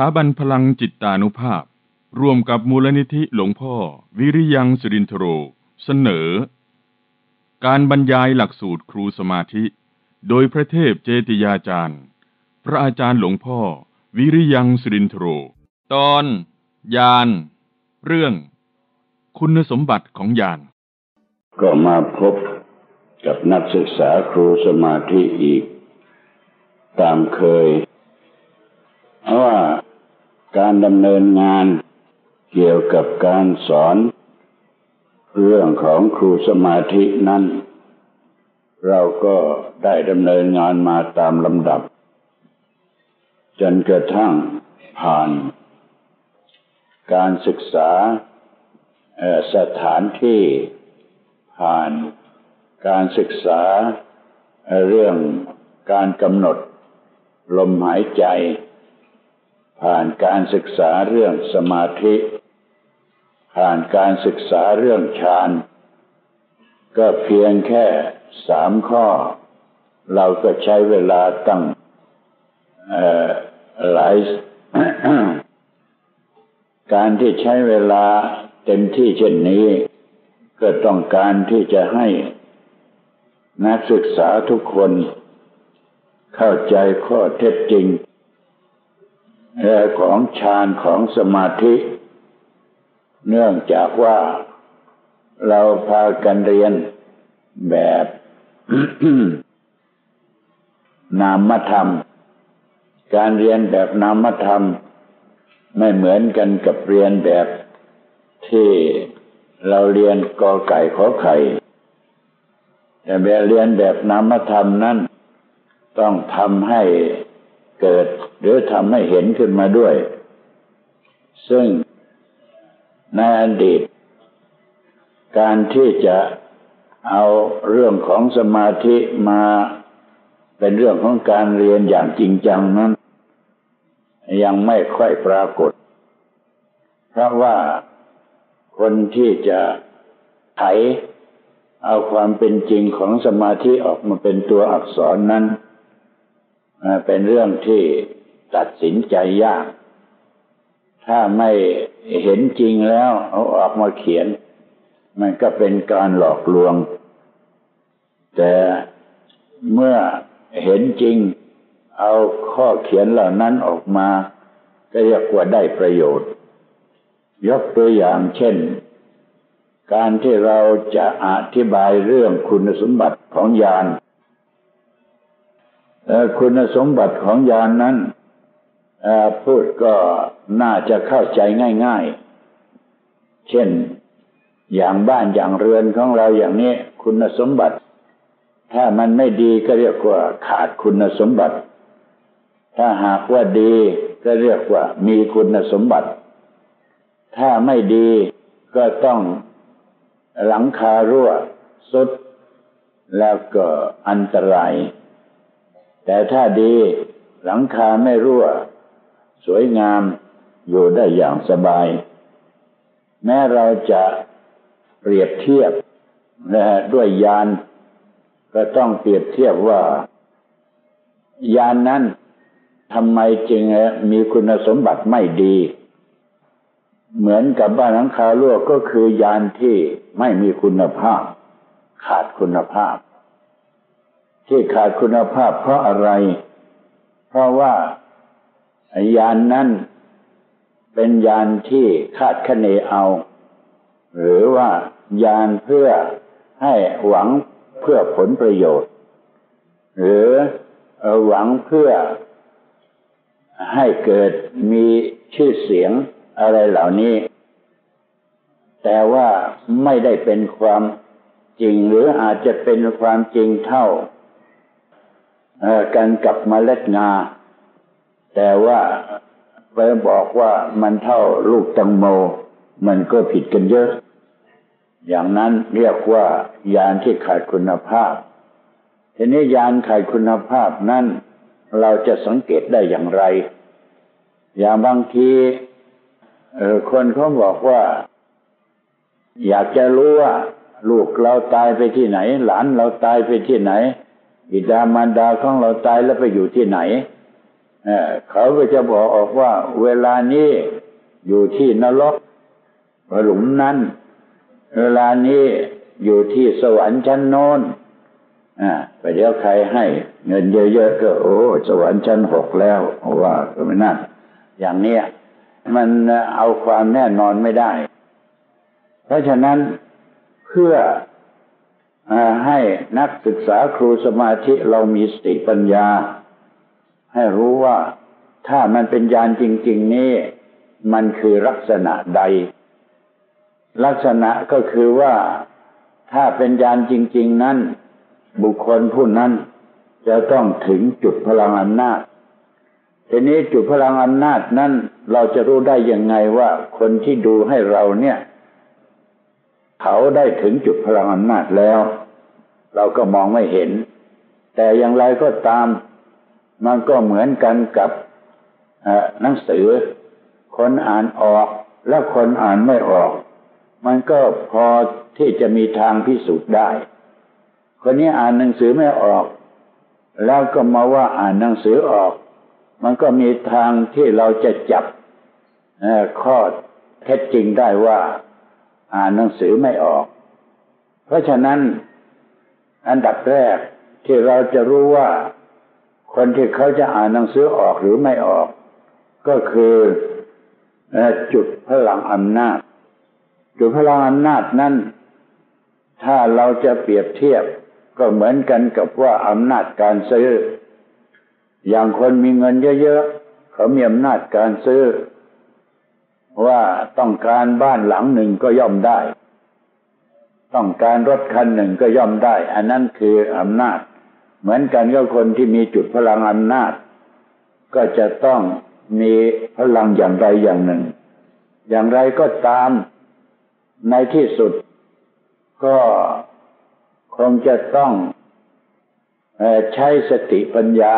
ถาบันพลังจิตตานุภาพ ร่วมกับมูลนิธิหลวงพ่อ วิริยังสุรินทโร เสนอ การบรรยายหลักสูตรครูสมาธิ โดยพระเทพเจติยาจารย์ พระอาจารย์หลวงพ่อ วิริยังสุรินทโร ตอน ยาน เรื่อง คุณสมบัติของยาน ก็มาพบกับนักศึกษาครูสมาธิอีก ตามเคยว่า การดำเนินงานเกี่ยวกับการสอน เรื่องของครูสมาธินั้น เราก็ได้ดำเนินงานมาตามลำดับ จนกระทั่งผ่าน การศึกษาสถานที่ผ่านการศึกษาเรื่องการกำหนดลมหายใจ ผ่านการศึกษาเรื่องสมาธิ ผ่านการศึกษาเรื่องฌานก็เพียงแค่สามข้อ เราก็ใช้เวลาตั้งหลาย การที่ใช้เวลาเต็มที่เช่นนี้ ก็ต้องการที่จะให้นักศึกษาทุกคน เข้าใจข้อเท็จจริง ของฌานของสมาธิ เนื่องจากว่าเราพากันเรียนแบบนามธรรม การเรียนแบบนามธรรม ไม่เหมือนกันกับเรียนแบบที่เราเรียนกอไก่ขอไข่ แต่แบบเรียนแบบนามธรรมนั้น ต้องทำให้เกิด หรือทำให้เห็นขึ้นมาด้วย ซึ่งในอดีต การที่จะเอาเรื่องของสมาธิมาเป็นเรื่องของการเรียนอย่างจริงจังนั้น ยังไม่ค่อยปรากฏ เพราะว่าคนที่จะไขเอาความเป็นจริงของสมาธิออกมาเป็นตัวอักษรนั้นเป็นเรื่องที่ ตัดสินใจยาก ถ้าไม่เห็นจริงแล้วเอาออกมาเขียน มันก็เป็นการหลอกลวง แต่เมื่อเห็นจริง เอาข้อเขียนเหล่านั้นออกมา ก็เรียกว่าได้ประโยชน์ ยกตัวอย่างเช่น การที่เราจะอธิบายเรื่องคุณสมบัติของยานคุณสมบัติของยานนั้น พูดก็น่าจะเข้าใจง่าย ๆ เช่น อย่างบ้านอย่างเรือนของเราอย่างนี้คุณสมบัติ ถ้ามันไม่ดีก็เรียกว่าขาดคุณสมบัติ ถ้าหากว่าดีก็เรียกว่ามีคุณสมบัติ ถ้าไม่ดีก็ต้องหลังคารั่วสุด แล้วก็อันตราย แต่ถ้าดีหลังคาไม่รั่ว สวยงามอยู่ได้อย่างสบาย แม้เราจะเปรียบเทียบนะฮะด้วยยาน ก็ต้องเปรียบเทียบว่า ยานนั้นทำไมจึงมีคุณสมบัติไม่ดี เหมือนกับบ้านหลังคารั่วก็คือยานที่ไม่มีคุณภาพ ขาดคุณภาพ ที่ขาดคุณภาพเพราะอะไร เพราะว่า ยานนั้นเป็นยานที่คาดคะเนเอา หรือว่ายานเพื่อให้หวังเพื่อผลประโยชน์ หรือหวังเพื่อให้เกิดมีชื่อเสียงอะไรเหล่านี้ แต่ว่าไม่ได้เป็นความจริงหรืออาจจะเป็นความจริงเท่ากันกับเมล็ดงา แต่ว่าไปบอกว่ามันเท่าลูกตังโม มันก็ผิดกันเยอะ อย่างนั้นเรียกว่ายานที่ขาดคุณภาพ ทีนี้ยานขาดคุณภาพนั้นเราจะสังเกตได้อย่างไร อย่างบางทีคนเขาบอกว่า อยากจะรู้ว่า ลูกเราตายไปที่ไหน หลานเราตายไปที่ไหน บิดามารดาของเราตายแล้วไปอยู่ที่ไหน เขาก็จะบอกออกว่าเวลานี้อยู่ที่นรกหลุมนั้น เวลานี้อยู่ที่สวรรค์ชั้นโน้นอ่าไปเดี๋ยวใครให้ เงินเยอะๆก็โอ้ สวรรค์ชั้นหกแล้วว่าก็ไม่นั่นอย่างเนี้ยมันเอาความแน่นอนไม่ได้ เพราะฉะนั้นเพื่ออให้นักศึกษาครูสมาธิเรามีสติปัญญา ให้รู้ว่าถ้ามันเป็นญาณจริง ๆ นี่ มันคือลักษณะใด ลักษณะก็คือว่าถ้าเป็นญาณจริง ๆ นั้น บุคคลผู้นั้น จะต้องถึงจุดพลังอำนาจทีนี้จุดพลังอำนาจนั้นเราจะรู้ได้ยังไงว่าคนที่ดูให้เราเนี่ย เขาได้ถึงจุดพลังอำนาจแล้ว เราก็มองไม่เห็น แต่อย่างไรก็ตาม มันก็เหมือนกันกับหนังสือ คนอ่านออกและคนอ่านไม่ออก มันก็พอที่จะมีทางพิสูจน์ได้ คนนี้อ่านหนังสือไม่ออก แล้วก็มาว่าอ่านหนังสือออก มันก็มีทางที่เราจะจับข้อเท็จจริงได้ว่า อ่านหนังสือไม่ออก เพราะฉะนั้นอันดับแรกที่เราจะรู้ว่า คนที่เขาจะอ่านหนังสือออกหรือไม่ออก ก็คือจุดพลังอำนาจ จุดพลังอำนาจนั้นถ้าเราจะเปรียบเทียบก็เหมือนกันกับว่าอำนาจการซื้อ อย่างคนมีเงินเยอะๆเขามีอำนาจการซื้อ ว่าต้องการบ้านหลังหนึ่งก็ย่อมได้ ต้องการรถคันหนึ่งก็ย่อมได้ อันนั้นคืออำนาจ เหมือนกันกับคนที่มีจุดพลังอำนาจ ก็จะต้องมีพลังอย่างใดอย่างหนึ่ง อย่างไรก็ตามในที่สุด ก็คงจะต้องใช้สติปัญญา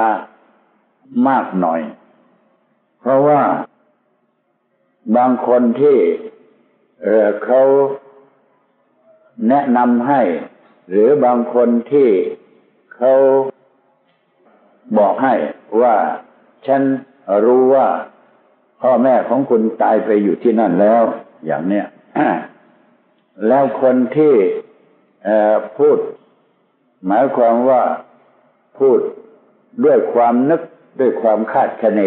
มากหน่อย เพราะว่าบางคนที่เเขาแนะนำให้ หรือบางคนที่ เขาบอกให้ว่าฉันรู้ว่าพ่อแม่ของคุณตายไปอยู่ที่นั่นแล้ว อย่างเนี้ยแล้วคนที่พูด หมายความว่าพูดด้วยความนึกด้วยความคาดคะเน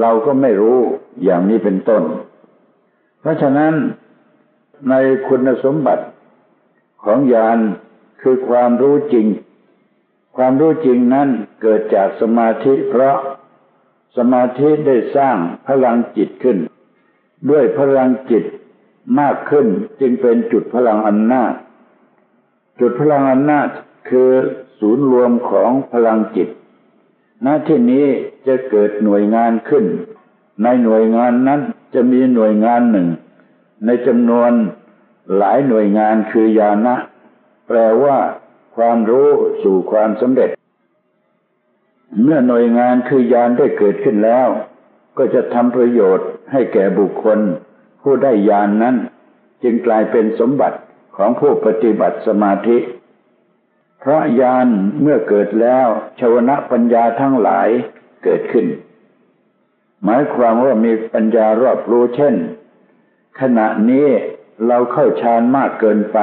เราก็ไม่รู้อย่างนี้เป็นต้น เพราะฉะนั้นในคุณสมบัติของญาณคือความรู้จริง ความรู้จริงนั้นเกิดจากสมาธิเพราะสมาธิได้สร้างพลังจิตขึ้น ด้วยพลังจิตมากขึ้นจึงเป็นจุดพลังอำนาจ จุดพลังอำนาจคือศูนย์รวมของพลังจิต ณ ที่นี้จะเกิดหน่วยงานขึ้น ในหน่วยงานนั้นจะมีหน่วยงานหนึ่ง ในจำนวนหลายหน่วยงานคือญาณะแปลว่า ความรู้สู่ความสำเร็จ เมื่อหน่วยงานคือญาณได้เกิดขึ้นแล้ว ก็จะทำประโยชน์ให้แก่บุคคล ผู้ได้ญานนั้น จึงกลายเป็นสมบัติของผู้ปฏิบัติสมาธิ พระญาณเมื่อเกิดแล้วชวนะปัญญาทั้งหลายเกิดขึ้น หมายความว่ามีปัญญารอบรู้เช่น ขณะนี้เราเข้าฌานมากเกินไป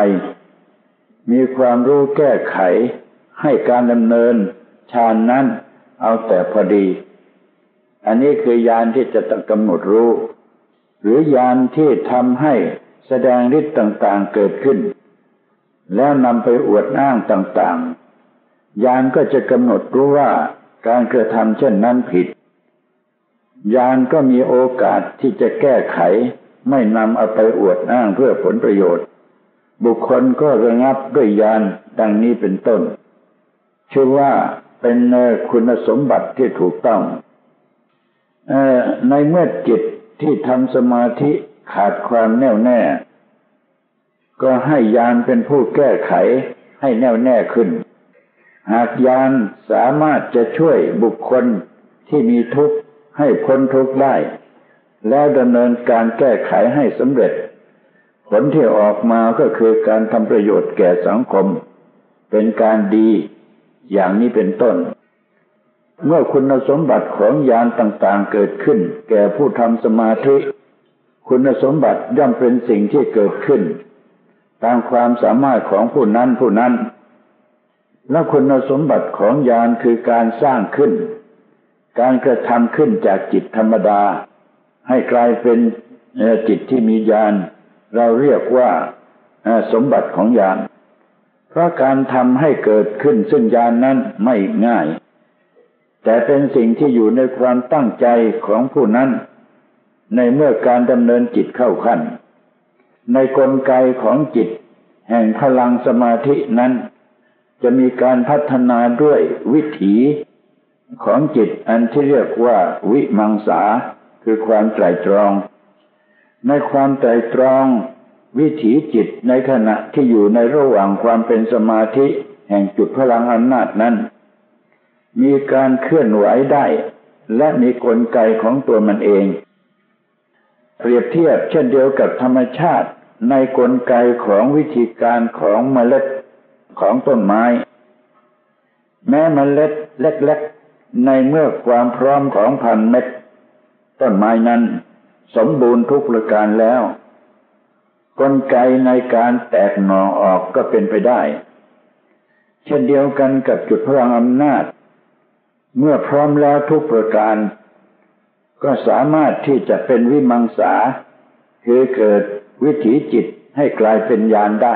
มีความรู้แก้ไขให้การดำเนินฌานนั้นเอาแต่พอดี อันนี้คือยานที่จะกำหนดรู้ หรือยานที่ทำให้แสดงฤทธิ์ต่างๆเกิดขึ้น แล้วนำไปอวดอ้างต่างๆ ยานก็จะกำหนดรู้ว่าการกระทำเช่นนั้นผิด ยานก็มีโอกาสที่จะแก้ไขไม่นำเอาไปอวดอ้างเพื่อผลประโยชน์ บุคคลก็ระงับด้วยยานดังนี้เป็นต้น ชื่อว่าเป็นคุณสมบัติที่ถูกต้องในเมื่อจิตที่ทำสมาธิขาดความแน่วแน่ ก็ให้ยานเป็นผู้แก้ไขให้แน่วแน่ขึ้น หากยานสามารถจะช่วยบุคคลที่มีทุกข์ให้พ้นทุกข์ได้ แล้วดำเนินการแก้ไขให้สำเร็จ ผลที่ออกมาก็คือการทำประโยชน์แก่สังคม เป็นการดีอย่างนี้เป็นต้น เมื่อคุณสมบัติของญาณต่างๆเกิดขึ้น แก่ผู้ทำสมาธิ คุณสมบัติย่อมเป็นสิ่งที่เกิดขึ้น ตามความสามารถของผู้นั้นผู้นั้น และคุณสมบัติของญาณคือการสร้างขึ้น การกระทำขึ้นจากจิตธรรมดา ให้กลายเป็นจิตที่มีญาณ เราเรียกว่าสมบัติของญาณเพราะการทำให้เกิดขึ้นซึ่งญาณนนั้นไม่ง่าย แต่เป็นสิ่งที่อยู่ในความตั้งใจของผู้นั้น ในเมื่อการดำเนินจิตเข้าขั้น ในกลไกของจิต แห่งพลังสมาธินั้น จะมีการพัฒนาด้วยวิถีของจิตอันที่เรียกว่าวิมังสาคือความไตรตรอง ในความไตรตรอง วิถีจิตในขณะที่อยู่ในระหว่างความเป็นสมาธิ แห่งจุดพลังอำนาจนั้น มีการเคลื่อนไหวได้ และมีกลไกของตัวมันเอง เปรียบเทียบเช่นเดียวกับธรรมชาติในกลไกของวิธีการของเมล็ดของต้นไม้ แม้เมล็ดเล็กๆในเมื่อความพร้อมของพันเม็ดต้นไม้นั้น สมบูรณ์ทุกประการแล้ว กลไกในการแตกหน่อออกก็เป็นไปได้ เช่นเดียวกันกับจุดพลังอำนาจ เมื่อพร้อมแล้วทุกประการ ก็สามารถที่จะเป็นวิมังสาคือเกิดวิถีจิตให้กลายเป็นญาณได้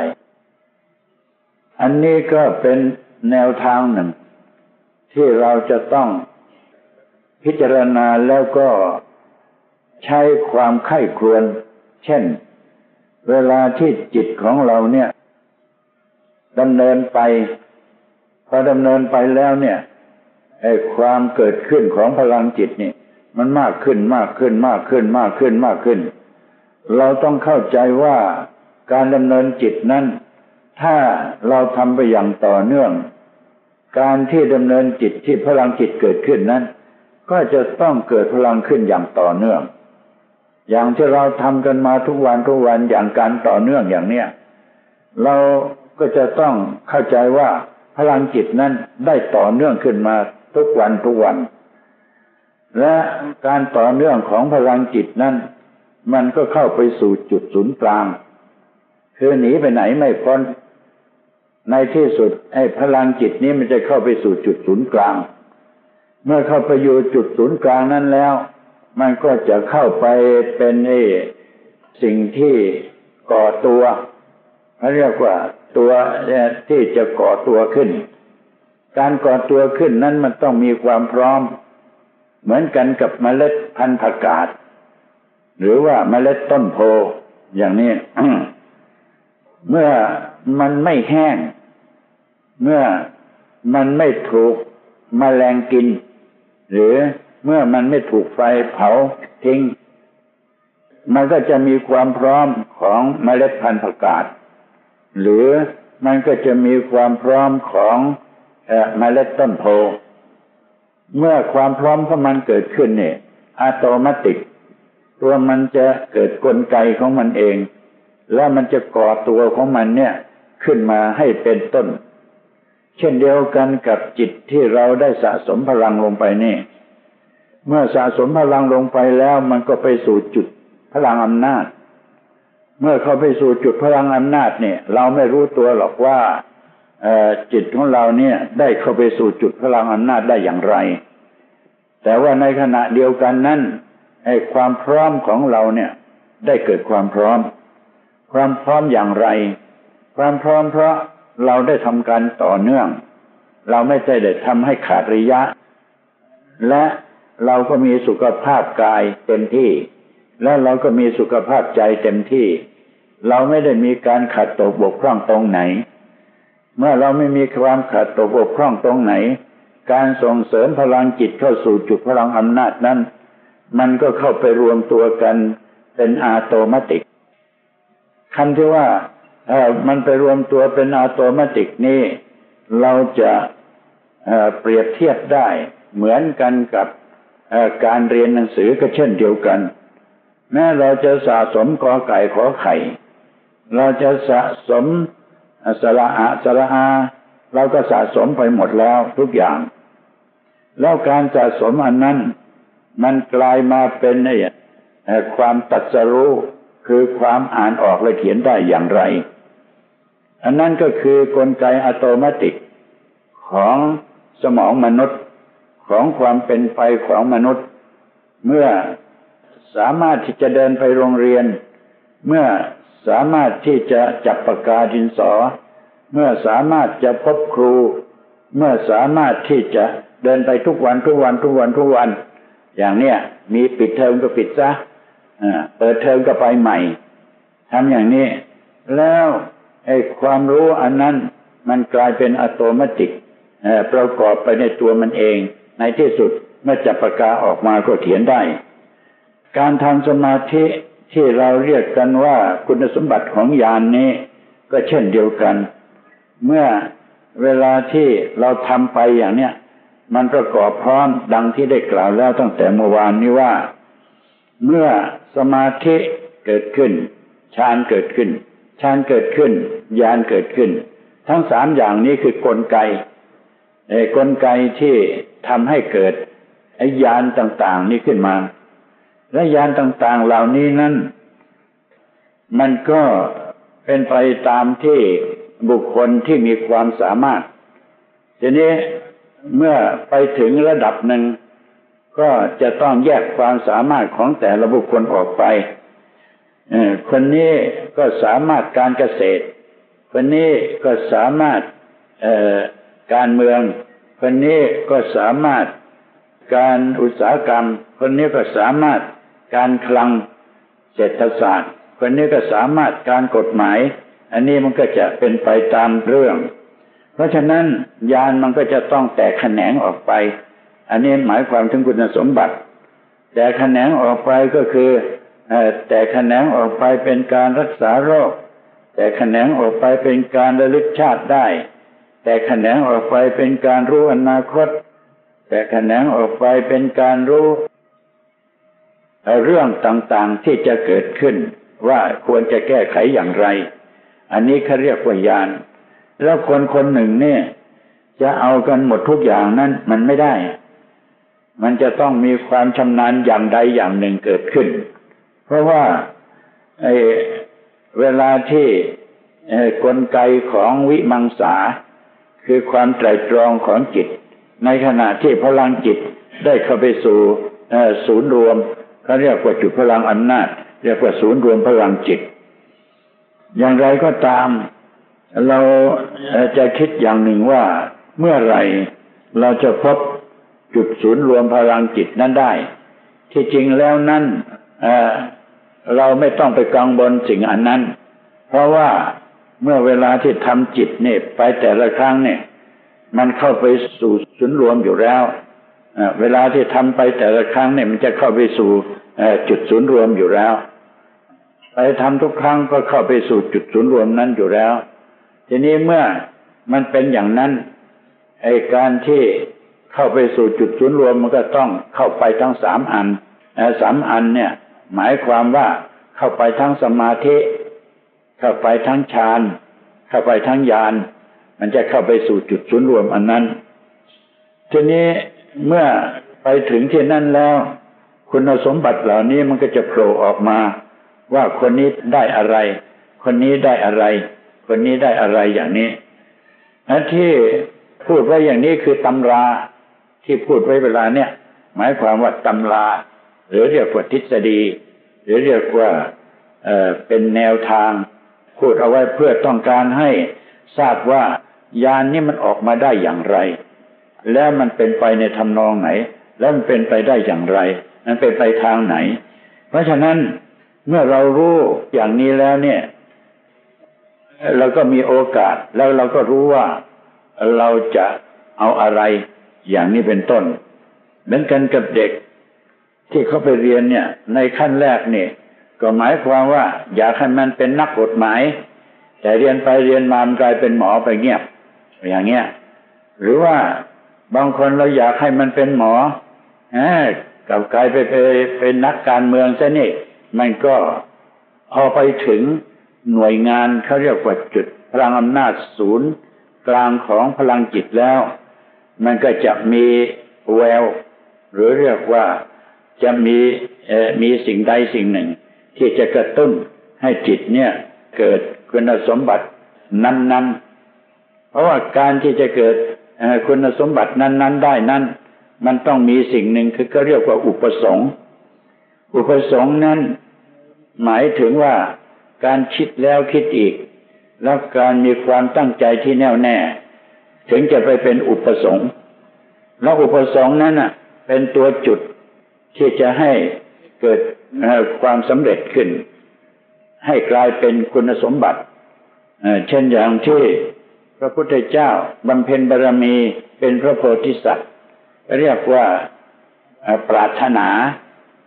อันนี้ก็เป็นแนวทางหนึ่ง ที่เราจะต้องพิจารณาแล้วก็ ใช้ความไข้ครวน เช่น เวลาที่จิตของเราเนี่ยดำเนินไปพอดำเนินไปแล้วเนี่ยไอ้ความเกิดขึ้นของพลังจิตนี่มันมากขึ้นมากขึ้นมากขึ้นมากขึ้นมากขึ้น เราต้องเข้าใจว่าการดำเนินจิตนั้น ถ้าเราทำไปอย่างต่อเนื่อง การที่ดำเนินจิตที่พลังจิตเกิดขึ้นนั้น ก็จะต้องเกิดพลังขึ้นอย่างต่อเนื่อง อย่างที่เราทำกันมาทุกวันทุกวันอย่างการต่อเนื่องอย่างเนี้ยเราก็จะต้องเข้าใจว่าพลังจิตนั้นได้ต่อเนื่องขึ้นมาทุกวันทุกวัน และการต่อเนื่องของพลังจิตนั้น มันก็เข้าไปสู่จุดศูนย์กลาง คือหนีไปไหนไม่พ้นในที่สุดไอ้พลังจิตนี้มันจะเข้าไปสู่จุดศูนย์กลาง เมื่อเข้าไปอยู่จุดศูนย์กลางนั้นแล้ว มันก็จะเข้าไปเป็นไอ้สิ่งที่ก่อตัวเขาเรียกว่าตัวที่จะก่อตัวขึ้น การก่อตัวขึ้นนั้นมันต้องมีความพร้อม เหมือนกันกับเมล็ดพันธุ์ผักกาดหรือว่าเมล็ดต้นโพอย่างนี้เมื่อมันไม่แห้ง เมื่อมันไม่ถูกมแมลงกิน หรือ เมื่อมันไม่ถูกไฟเผาทิ้ง มันก็จะมีความพร้อมของเมล็ดพันธุ์ผักกาดหรือมันก็จะมีความพร้อมของเมล็ดต้นโพเมื่อความพร้อมของมันเกิดขึ้นเนี่ยอัตโนมัติตัวมันจะเกิดกลไกของมันเอง แล้วมันจะก่อตัวของมันเนี่ยขึ้นมาให้เป็นต้น เช่นเดียวกันกับจิตที่เราได้สะสมพลังลงไปนี่ เมื่อสะสมพลังลงไปแล้วมันก็ไปสู่จุดพลังอำนาจ เมื่อเขาไปสู่จุดพลังอำนาจเนี่ย เราไม่รู้ตัวหรอกว่าจิตของเราเนี่ย ได้เข้าไปสู่จุดพลังอำนาจได้อย่างไร แต่ว่าในขณะเดียวกันนั้นไอ้ความพร้อมของเราเนี่ย ได้เกิดความพร้อม ความพร้อมอย่างไร ความพร้อมเพราะเราได้ทำการต่อเนื่อง เราไม่ได้เด็ดทำให้ขาดระยะ และ เราก็มีสุขภาพกายเต็มที่ และเราก็มีสุขภาพใจเต็มที่ เราไม่ได้มีการขัดตกบกพร่องตรงไหน เมื่อเราไม่มีความขัดตกบกพร่องตรงไหน การส่งเสริมพลังจิตเข้าสู่จุดพลังอำนาจนั้น มันก็เข้าไปรวมตัวกันเป็นอาโตมติกคำที่ว่าเออมันไปรวมตัวเป็นอาโตมติกนี้ เราจะเเปรียบเทียบได้เหมือนกันกับ การเรียนหนังสือก็เช่นเดียวกัน แม้เราจะสะสมกอไก่ขอไข่ เราจะสะสมสระอะสระอา เราก็สะสมไปหมดแล้วทุกอย่าง แล้วการสะสมอันนั้น มันกลายมาเป็นไอ้ความตัดสรู้คือความอ่านออกและเขียนได้อย่างไร อันนั้นก็คือกลไกอัตโนมัติของสมองมนุษย์ ของความเป็นไปของมนุษย์ เมื่อสามารถที่จะเดินไปโรงเรียน เมื่อสามารถที่จะจับปากกาดินสอ เมื่อสามารถจะพบครู เมื่อสามารถที่จะเดินไปทุกวันทุกวันทุกวันทุกวัน อย่างเนี้ยมีปิดเทอมก็ปิดซะเปิดเทอมก็ไปใหม่ทำอย่างนี้ แล้วไอ้ความรู้อันนั้นมันกลายเป็นอัตโนมัติประกอบไปในตัวมันเอง ในที่สุดเมื่อจับปากกาออกมาก็เขียนได้ การทำสมาธิที่เราเรียกกันว่าคุณสมบัติของญาณนนี้ก็เช่นเดียวกัน เมื่อเวลาที่เราทำไปอย่างเนี้ยมันประกอบพร้อมดังที่ได้กล่าวแล้วตั้งแต่เมื่อวานนี้ว่า เมื่อสมาธิเกิดขึ้นฌานเกิดขึ้นฌานเกิดขึ้นญาณเกิดขึ้น ทั้งสามอย่างนี้คือกลไก กลไกที่ทำให้เกิดไอ้ญาณต่าง ๆ นี้ขึ้นมา และญาณต่าง ๆ เหล่านี้นั้น มันก็เป็นไปตามที่บุคคลที่มีความสามารถ ทีนี้เมื่อไปถึงระดับหนึ่ง ก็จะต้องแยกความสามารถของแต่ละบุคคลออกไปคนนี้ก็สามารถการเกษตร คนนี้ก็สามารถ การเมือง คนนี้ก็สามารถ การอุตสาหกรรม คนนี้ก็สามารถการคลังเศรษฐศาสตร์ คนนี้ก็สามารถการกฎหมาย อันนี้มันก็จะเป็นไปตามเรื่อง เพราะฉะนั้นยานมันก็จะต้องแตกแขนงออกไป อันนี้หมายความถึงคุณสมบัติ แต่แขนงออกไปก็คือแต่แขนงออกไปเป็นการรักษาโรค แต่แขนงออกไปเป็นการระลึกชาติได้ แต่แขนงออกไปเป็นการรู้อนาคต แต่แขนงออกไปเป็นการรู้ เรื่องต่างๆที่จะเกิดขึ้น ว่าควรจะแก้ไขอย่างไร อันนี้เขาเรียกว่าญาณแล้วคนคนหนึ่งเนี่ย จะเอากันหมดทุกอย่างนั้นมันไม่ได้ มันจะต้องมีความชำนาญอย่างใดอย่างหนึ่งเกิดขึ้น เพราะว่าไอ้เวลาที่กลไกของวิมังสา คือความไตรตรองของจิต ในขณะที่พลังจิตได้เข้าไปสู่ศูนย์รวมเขาเรียกว่าจุดพลังอำนาจ เรียกว่าศูนย์รวมพลังจิต อย่างไรก็ตาม เราจะคิดอย่างหนึ่งว่าเมื่อไรเราจะพบจุดศูนย์รวมพลังจิตนั้นได้ ที่จริงแล้วนั้นเราไม่ต้องไปกังวลสิ่งอันนั้น เพราะว่า เมื่อเวลาที่ทำจิตเนี่ยไปแต่ละครั้งเนี่ย มันเข้าไปสู่ศูนย์รวมอยู่แล้วเวลาที่ทำไปแต่ละครั้งเนี่ยมันจะเข้าไปสู่จุดศูนย์รวมอยู่แล้ว ไปทำทุกครั้งก็เข้าไปสู่จุดศูนย์รวมนั้นอยู่แล้ว ทีนี้เมื่อมันเป็นอย่างนั้นไอการที่เข้าไปสู่จุดศูนย์รวมมันก็ต้องเข้าไปทั้งสามอันสามอันเนี่ย หมายความว่าเข้าไปทั้งสมาธิ เข้าไปทั้งฌานเข้าไปทั้งญาณมันจะเข้าไปสู่จุดศูนย์รวมอันนั้น ทีนี้เมื่อไปถึงที่นั่นแล้ว คุณสมบัติเหล่านี้มันก็จะโผล่ออกมา ว่าคนนี้ได้อะไร คนนี้ได้อะไร คนนี้ได้อะไรอย่างนี้ที่พูดไว้อย่างนี้คือตำราที่พูดไว้เวลาเนี่ย หมายความว่าตำรา หรือเรียกว่าทฤษฎี หรือเรียกว่าเเป็นแนวทาง พูดเอาไว้เพื่อต้องการให้ทราบว่ายานนี้มันออกมาได้อย่างไร แล้วมันเป็นไปในทำนองไหน แล้วมันเป็นไปได้อย่างไร มันเป็นไปทางไหน เพราะฉะนั้นเมื่อเรารู้อย่างนี้แล้วเนี่ย เราก็มีโอกาสแล้วเราก็รู้ว่าเราจะเอาอะไรอย่างนี้เป็นต้น เหมือนกันกับเด็กที่เขาไปเรียนเนี่ย ในขั้นแรกนี่ ก็หมายความว่า อยากให้มันเป็นนักกฎหมาย แต่เรียนไปเรียนมามันกลายเป็นหมอไปเงียบ อย่างเงี้ย หรือว่าบางคนเราอยากให้มันเป็นหมอกับกลายไปเป็นนักการเมืองซะนี่มันก็พอไปถึงหน่วยงานเขาเรียกว่าจุดพลังอำนาจศูนย์ กลางของพลังจิตแล้ว มันก็จะมีแวว หรือเรียกว่าจะมีมีสิ่งใดสิ่งหนึ่ง ที่จะกระตุ้นให้จิตเนี่ย เกิดคุณสมบัตินั้น ๆ เพราะว่าการที่จะเกิดคุณสมบัตินั้น ๆ ได้นั้น มันต้องมีสิ่งหนึ่งคือก็เรียกว่าอุปสงค์ อุปสงค์นั้น หมายถึงว่าการคิดแล้วคิดอีก แล้วการมีความตั้งใจที่แน่วแน่ ถึงจะไปเป็นอุปสงค์แล้วอุปสงค์นั้นอะ เป็นตัวจุดที่จะให้ เกิดความสำเร็จขึ้น ให้กลายเป็นคุณสมบัติ เช่นอย่างที่พระพุทธเจ้าบำเพ็ญบารมีเป็นพระโพธิสัตว์ เรียกว่าปรารถนา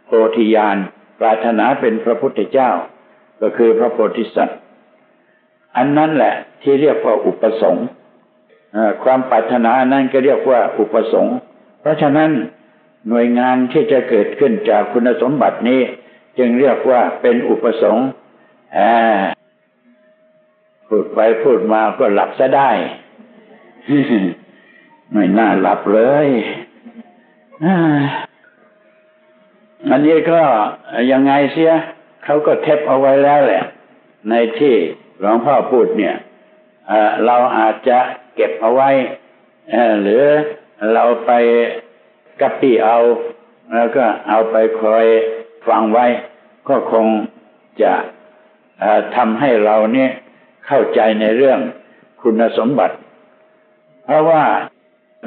โพธิญาณปรารถนาเป็นพระพุทธเจ้า ก็คือพระโพธิสัตว์ อันนั้นแหละที่เรียกว่าอุปสงค์ความปรารถนานั้นก็เรียกว่าอุปสงค์เพราะฉะนั้น หน่วยงานที่จะเกิดขึ้นจากคุณสมบัตินี้ จึงเรียกว่าเป็นอุปสงค์พูดไปพูดมาก็หลับซะได้ ไม่น่าหลับเลยอันนี้ก็ยังไงเสียเขาก็เทปเอาไว้แล้วแหละ ในที่หลวงพ่อพูดเนี่ยเราอาจจะเก็บเอาไว้หรือเราไป กับปี้เอา แล้วก็เอาไปคอยฟังไว้ ก็คงจะทำให้เราเนี่ยเข้าใจในเรื่องคุณสมบัติ เพราะว่า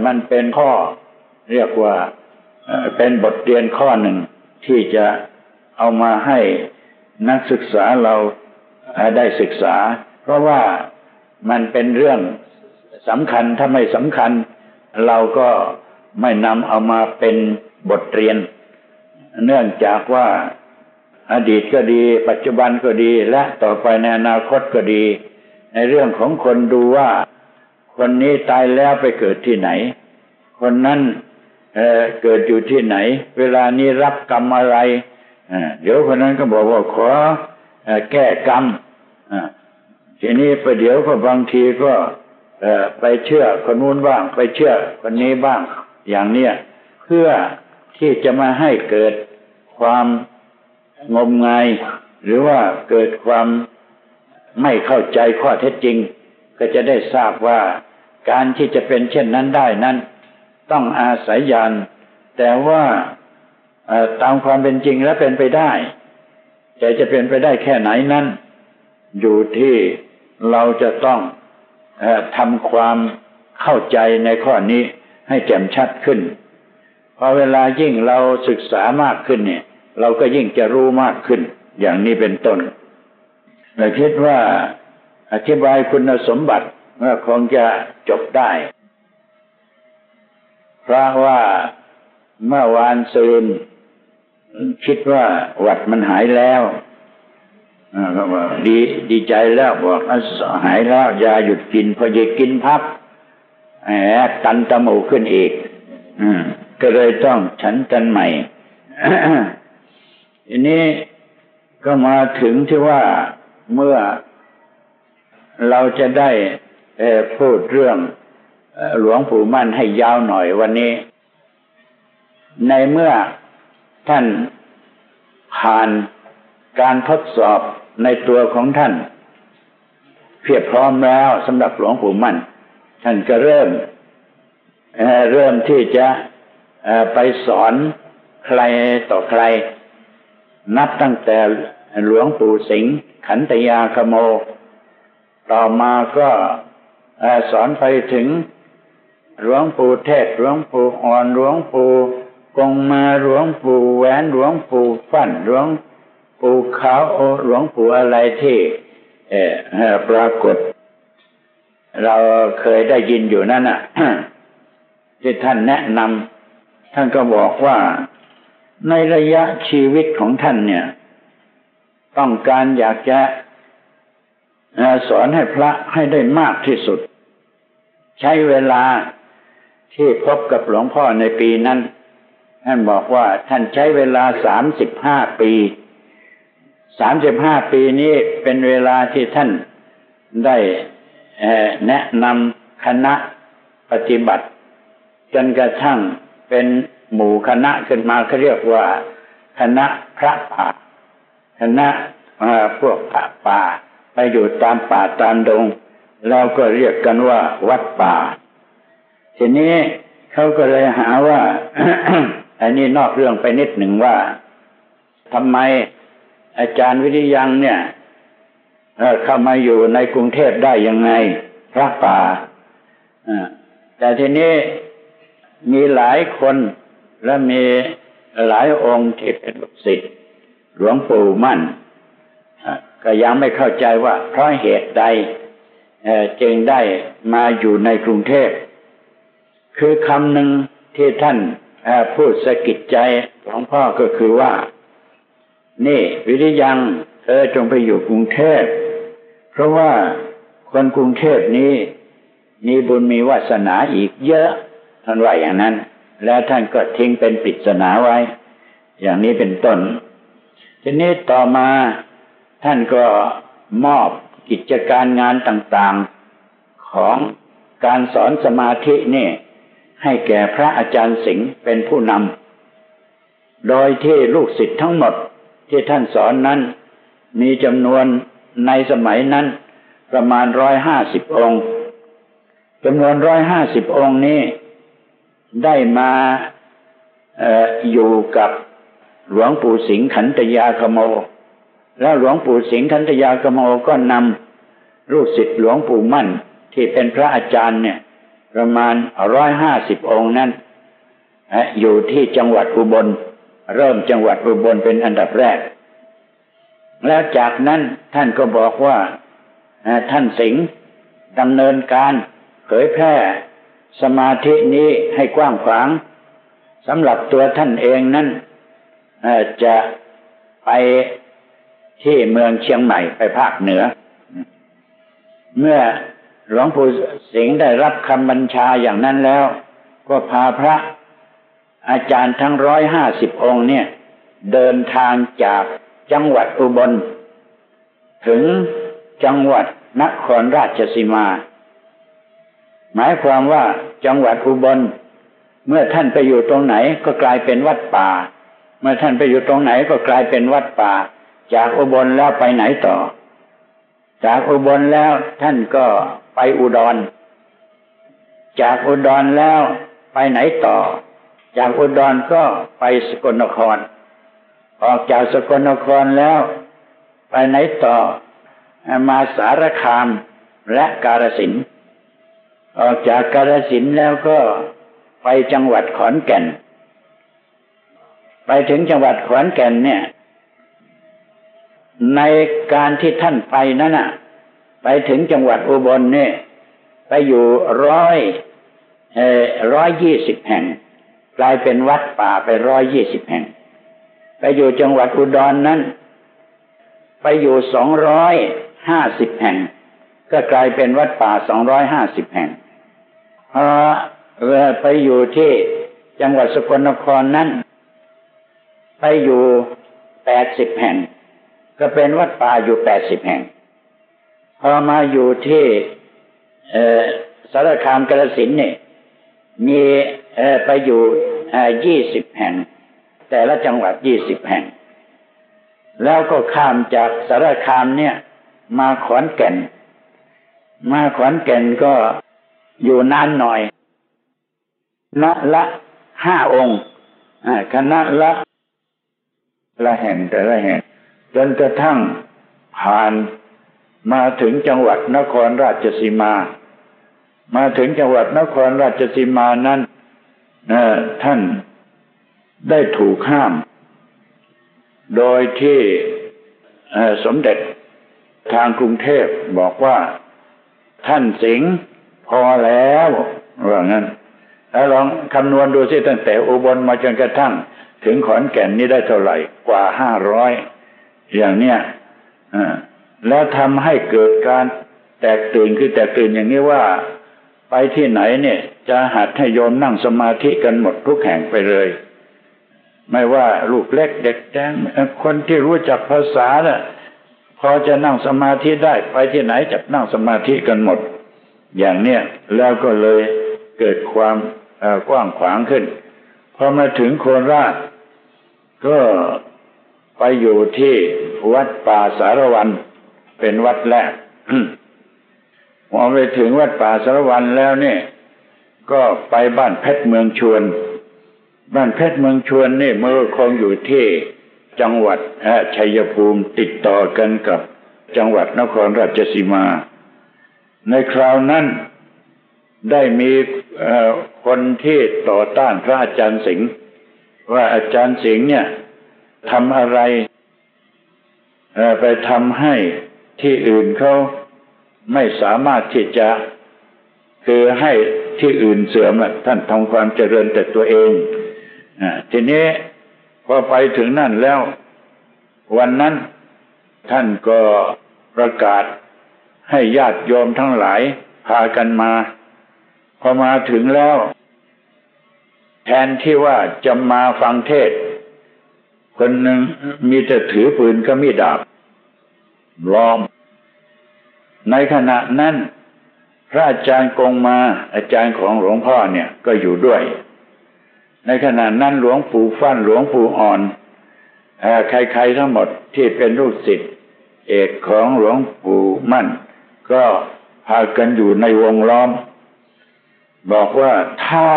มันเป็นข้อเรียกว่าเป็นบทเรียนข้อหนึ่งที่จะเอามาให้นักศึกษาเราได้ศึกษา เพราะว่ามันเป็นเรื่องสำคัญถ้าไม่สำคัญ เราก็ ไม่นำเอามาเป็นบทเรียน เนื่องจากว่าอดีตก็ดี ปัจจุบันก็ดี และต่อไปในอนาคตก็ดี ในเรื่องของคนดูว่า คนนี้ตายแล้วไปเกิดที่ไหน คนนั้นเเกิดอยู่ที่ไหน เวลานี้รับกรรมอะไรเดี๋ยวคนนั้นก็บอกว่าขอแก้กรรมทีนี้ประเดี๋ยวก็บางทีก็ไปเชื่อคนนู้นบ้าง ไปเชื่อคนนี้บ้าง อย่างเนี้ยเพื่อที่จะมาให้เกิดความงมงายหรือว่าเกิดความไม่เข้าใจข้อเท็จจริง ก็จะได้ทราบว่าการที่จะเป็นเช่นนั้นได้นั้น ต้องอาศัยญาณแต่ว่าตามความเป็นจริงแล้วเป็นไปได้ แต่จะเป็นไปได้แค่ไหนนั้น อยู่ที่เราจะต้องทำความเข้าใจในข้อนี้ ให้แจ่มชัดขึ้นพอเวลายิ่งเราศึกษามากขึ้นเนี่ย เราก็ยิ่งจะรู้มากขึ้น อย่างนี้เป็นต้นเราคิดว่าอธิบายคุณสมบัติว่าคงจะจบได้ เพราะว่าเมื่อวานซืนคิดว่าหวัดมันหายแล้วก็ดีดีใจแล้วบอกหายแล้วยาหยุดกิน พอหยุดกินพับ แหมตันตะมูขึ้นอีก อืม ก็เลยต้องฉันกันใหม่อันนี้ก็มาถึงที่ว่าเมื่อเราจะได้พูดเรื่องหลวงปู่มั่นให้ยาวหน่อยวันนี้ ในเมื่อท่านผ่านการทดสอบในตัวของท่าน เพียบพร้อมแล้วสำหรับหลวงปู่มั่น ท่านก็เริ่มเริ่มที่จะไปสอนใครต่อใคร นับตั้งแต่หลวงปู่สิงห์ขันตยาคโม ต่อมาก็สอนไปถึงหลวงปู่เทศหลวงปู่อ่อนหลวงปู่กงมาหลวงปู่แหวนหลวงปู่ฟั่นหลวงปู่ขาวโอหลวงปู่อะไรที่ปรากฏ เราเคยได้ยินอยู่นั่นน่ะที่ท่านแนะนำท่านก็บอกว่าในระยะชีวิตของท่านเนี่ย ต้องการอยากจะสอนให้พระให้ได้มากที่สุด ใช้เวลาที่พบกับหลวงพ่อในปีนั้น ท่านบอกว่าท่านใช้เวลาสามสิบห้าปีสามสิบห้าปีนี้เป็นเวลาที่ท่านได้ แนะนำคณะปฏิบัติ จนกระทั่งเป็นหมู่คณะขึ้นมาเขาเรียกว่า คณะพระป่า คณะพวกพระป่า ไปอยู่ตามป่าตามดงเราก็เรียกกันว่าวัดป่า ทีนี้เขาก็เลยหาว่า อันนี้นอกเรื่องไปนิดหนึ่งว่าทำไมอาจารย์วิทยังเนี่ย เข้ามาอยู่ในกรุงเทพได้ยังไงพระป่าแต่ทีนี้มีหลายคนและมีหลายองค์ที่เป็นลูกศิษย์หลวงปู่มั่นก็ยังไม่เข้าใจว่าเพราะเหตุใดจึงได้มาอยู่ในกรุงเทพ คือคำหนึ่งที่ท่านพูดสะกิดใจหลวงพ่อก็คือว่า นี่ วิริยังเธอจงไปอยู่กรุงเทพ เพราะว่าคนกรุงเทพนี้มีบุญมีวาสนาอีกเยอะท่านว่าอย่างนั้น แล้วท่านก็ทิ้งเป็นปริศนาไว้ อย่างนี้เป็นต้น ทีนี้ต่อมาท่านก็มอบกิจการงานต่างๆของการสอนสมาธินี่ให้แก่พระอาจารย์สิงห์เป็นผู้นำ โดยที่ลูกศิษย์ทั้งหมดที่ท่านสอนนั้นมีจำนวน ในสมัยนั้นประมาณร้อยห้าสิบองค์จำนวนร้อยห้าสิบองค์นี้ ได้มาออยู่กับหลวงปู่สิงห์ขันตยาคโม แล้วหลวงปู่สิงห์ขันตยาคโมก็นำลูกศิษย์หลวงปู่มั่น ที่เป็นพระอาจารย์เนี่ย ประมาณร้อยห้าสิบองค์นั้นอยู่ที่จังหวัดอุบล เริ่มจังหวัดอุบลเป็นอันดับแรก แล้วจากนั้นท่านก็บอกว่าท่านสิงห์ดำเนินการเผยแพร่สมาธินี้ให้กว้างขวางสำหรับตัวท่านเองนั้นจะไปที่เมืองเชียงใหม่ไปภาคเหนือ เมื่อหลวงปู่สิงห์ได้รับคำบัญชาอย่างนั้นแล้ว ก็พาพระอาจารย์ทั้งร้อยห้าสิบองค์เนี่ย เดินทางจากจังหวัดอุบล ถึงจังหวัดนครราชสีมา หมายความว่าจังหวัดอุบลเมื่อท่านไปอยู่ตรงไหนก็กลายเป็นวัดป่า เมื่อท่านไปอยู่ตรงไหนก็กลายเป็นวัดป่า จากอุบลแล้วไปไหนต่อ จากอุบลแล้วท่านก็ไปอุดร จากอุดรแล้วไปไหนต่อ จากอุดรก็ไปสกลนคร ออกจากสกลนครแล้ว ไปไหนต่อมาสารคามและกาฬสินออกจากกาฬสินแล้วก็ไปจังหวัดขอนแก่น ไปถึงจังหวัดขอนแก่นเนี่ย ในการที่ท่านไปนั่นน่ะ ไปถึงจังหวัดอุบลเนี่ย ไปอยู่ร้อยเอร้อยยี่สิบแห่ง กลายเป็นวัดป่าไปร้อยยี่สิบแห่ง ไปอยู่จังหวัดอุดรนนั้น ไปอยู่สองร้อยห้าสิบแห่ง ก็กลายเป็นวัดป่าสองร้อยห้าสิบแห่งพอไปอยู่ที่จังหวัดสกลนครนั้น ไปอยู่แปดสิบแห่ง ก็เป็นวัดป่าอยู่แปดสิบแห่ง พอมาอยู่ที่สารคามกระสินเนี่ยมีไปอยู่ยี่สิบแห่ง แต่ละจังหวัดยี่สิบแห่ง แล้วก็ข้ามจากสารคามเนี่ย มาขอนแก่น มาขอนแก่นก็อยู่นานหน่อยณละห้าองค์คณะละละแห่งแต่ละแห่งจนกระทั่งผ่านมาถึงจังหวัดนครราชสีมา มาถึงจังหวัดนครราชสีมานั้นท่านได้ถูกห้าม โดยที่สมเด็จทางกรุงเทพบอกว่าท่านสิงห์พอแล้วว่างั้น แล้วลองคำนวณดูสิตั้งแต่อุบลมาจนกระทั่ง ถึงขอนแก่นนี่ได้เท่าไหร่กว่าห้าร้อยอย่างเนี้ยแล้วทำให้เกิดการแตกตื่นคือแตกตื่นอย่างนี้ว่าไปที่ไหนเนี่ย จะหัดให้โยมนั่งสมาธิกันหมดทุกแห่งไปเลย ไม่ว่าลูกเล็กเด็กแดงคนที่รู้จักภาษาน่ะพอจะนั่งสมาธิได้ไปที่ไหนจะนั่งสมาธิกันหมด อย่างเนี้ยแล้วก็เลยเกิดความกว้างขวางขึ้นพอมาถึงโคราช ก็ไปอยู่ที่วัดป่าสารวันเป็นวัดแรกพอไปถึงวัดป่าสารวันแล้วเนี่ย ก็ไปบ้านเพชรเมืองชวน บ้านเพชรเมืองชวนนี่เมื่อคงอยู่ที่จังหวัดชัยภูมิติดต่อกันกับจังหวัดนครราชสีมา ในคราวนั้นได้มีคนที่ต่อต้านพระอาจารย์สิงห์ว่าอาจารย์สิงห์เนี่ยทำอะไรไปทำให้ที่อื่นเขาไม่สามารถที่จะ คือให้ที่อื่นเสื่อมท่านทำความเจริญแต่ตัวเอง ทีนี้พอไปถึงนั่นแล้ว วันนั้นท่านก็ประกาศให้ญาติโยมทั้งหลายพากันมา พอมาถึงแล้ว แทนที่ว่าจะมาฟังเทศ คนหนึ่งมีแต่ถือปืนก็มีดาบล้อม ในขณะนั้น พระอาจารย์กงมาอาจารย์ของหลวงพ่อเนี่ยก็อยู่ด้วย ในขณะนั้นหลวงปู่ฟั่นหลวงปู่อ่อนใครๆทั้งหมดที่เป็นลูกศิษย์เอกของหลวงปู่มั่น ก็พากันอยู่ในวงล้อม บอกว่าถ้า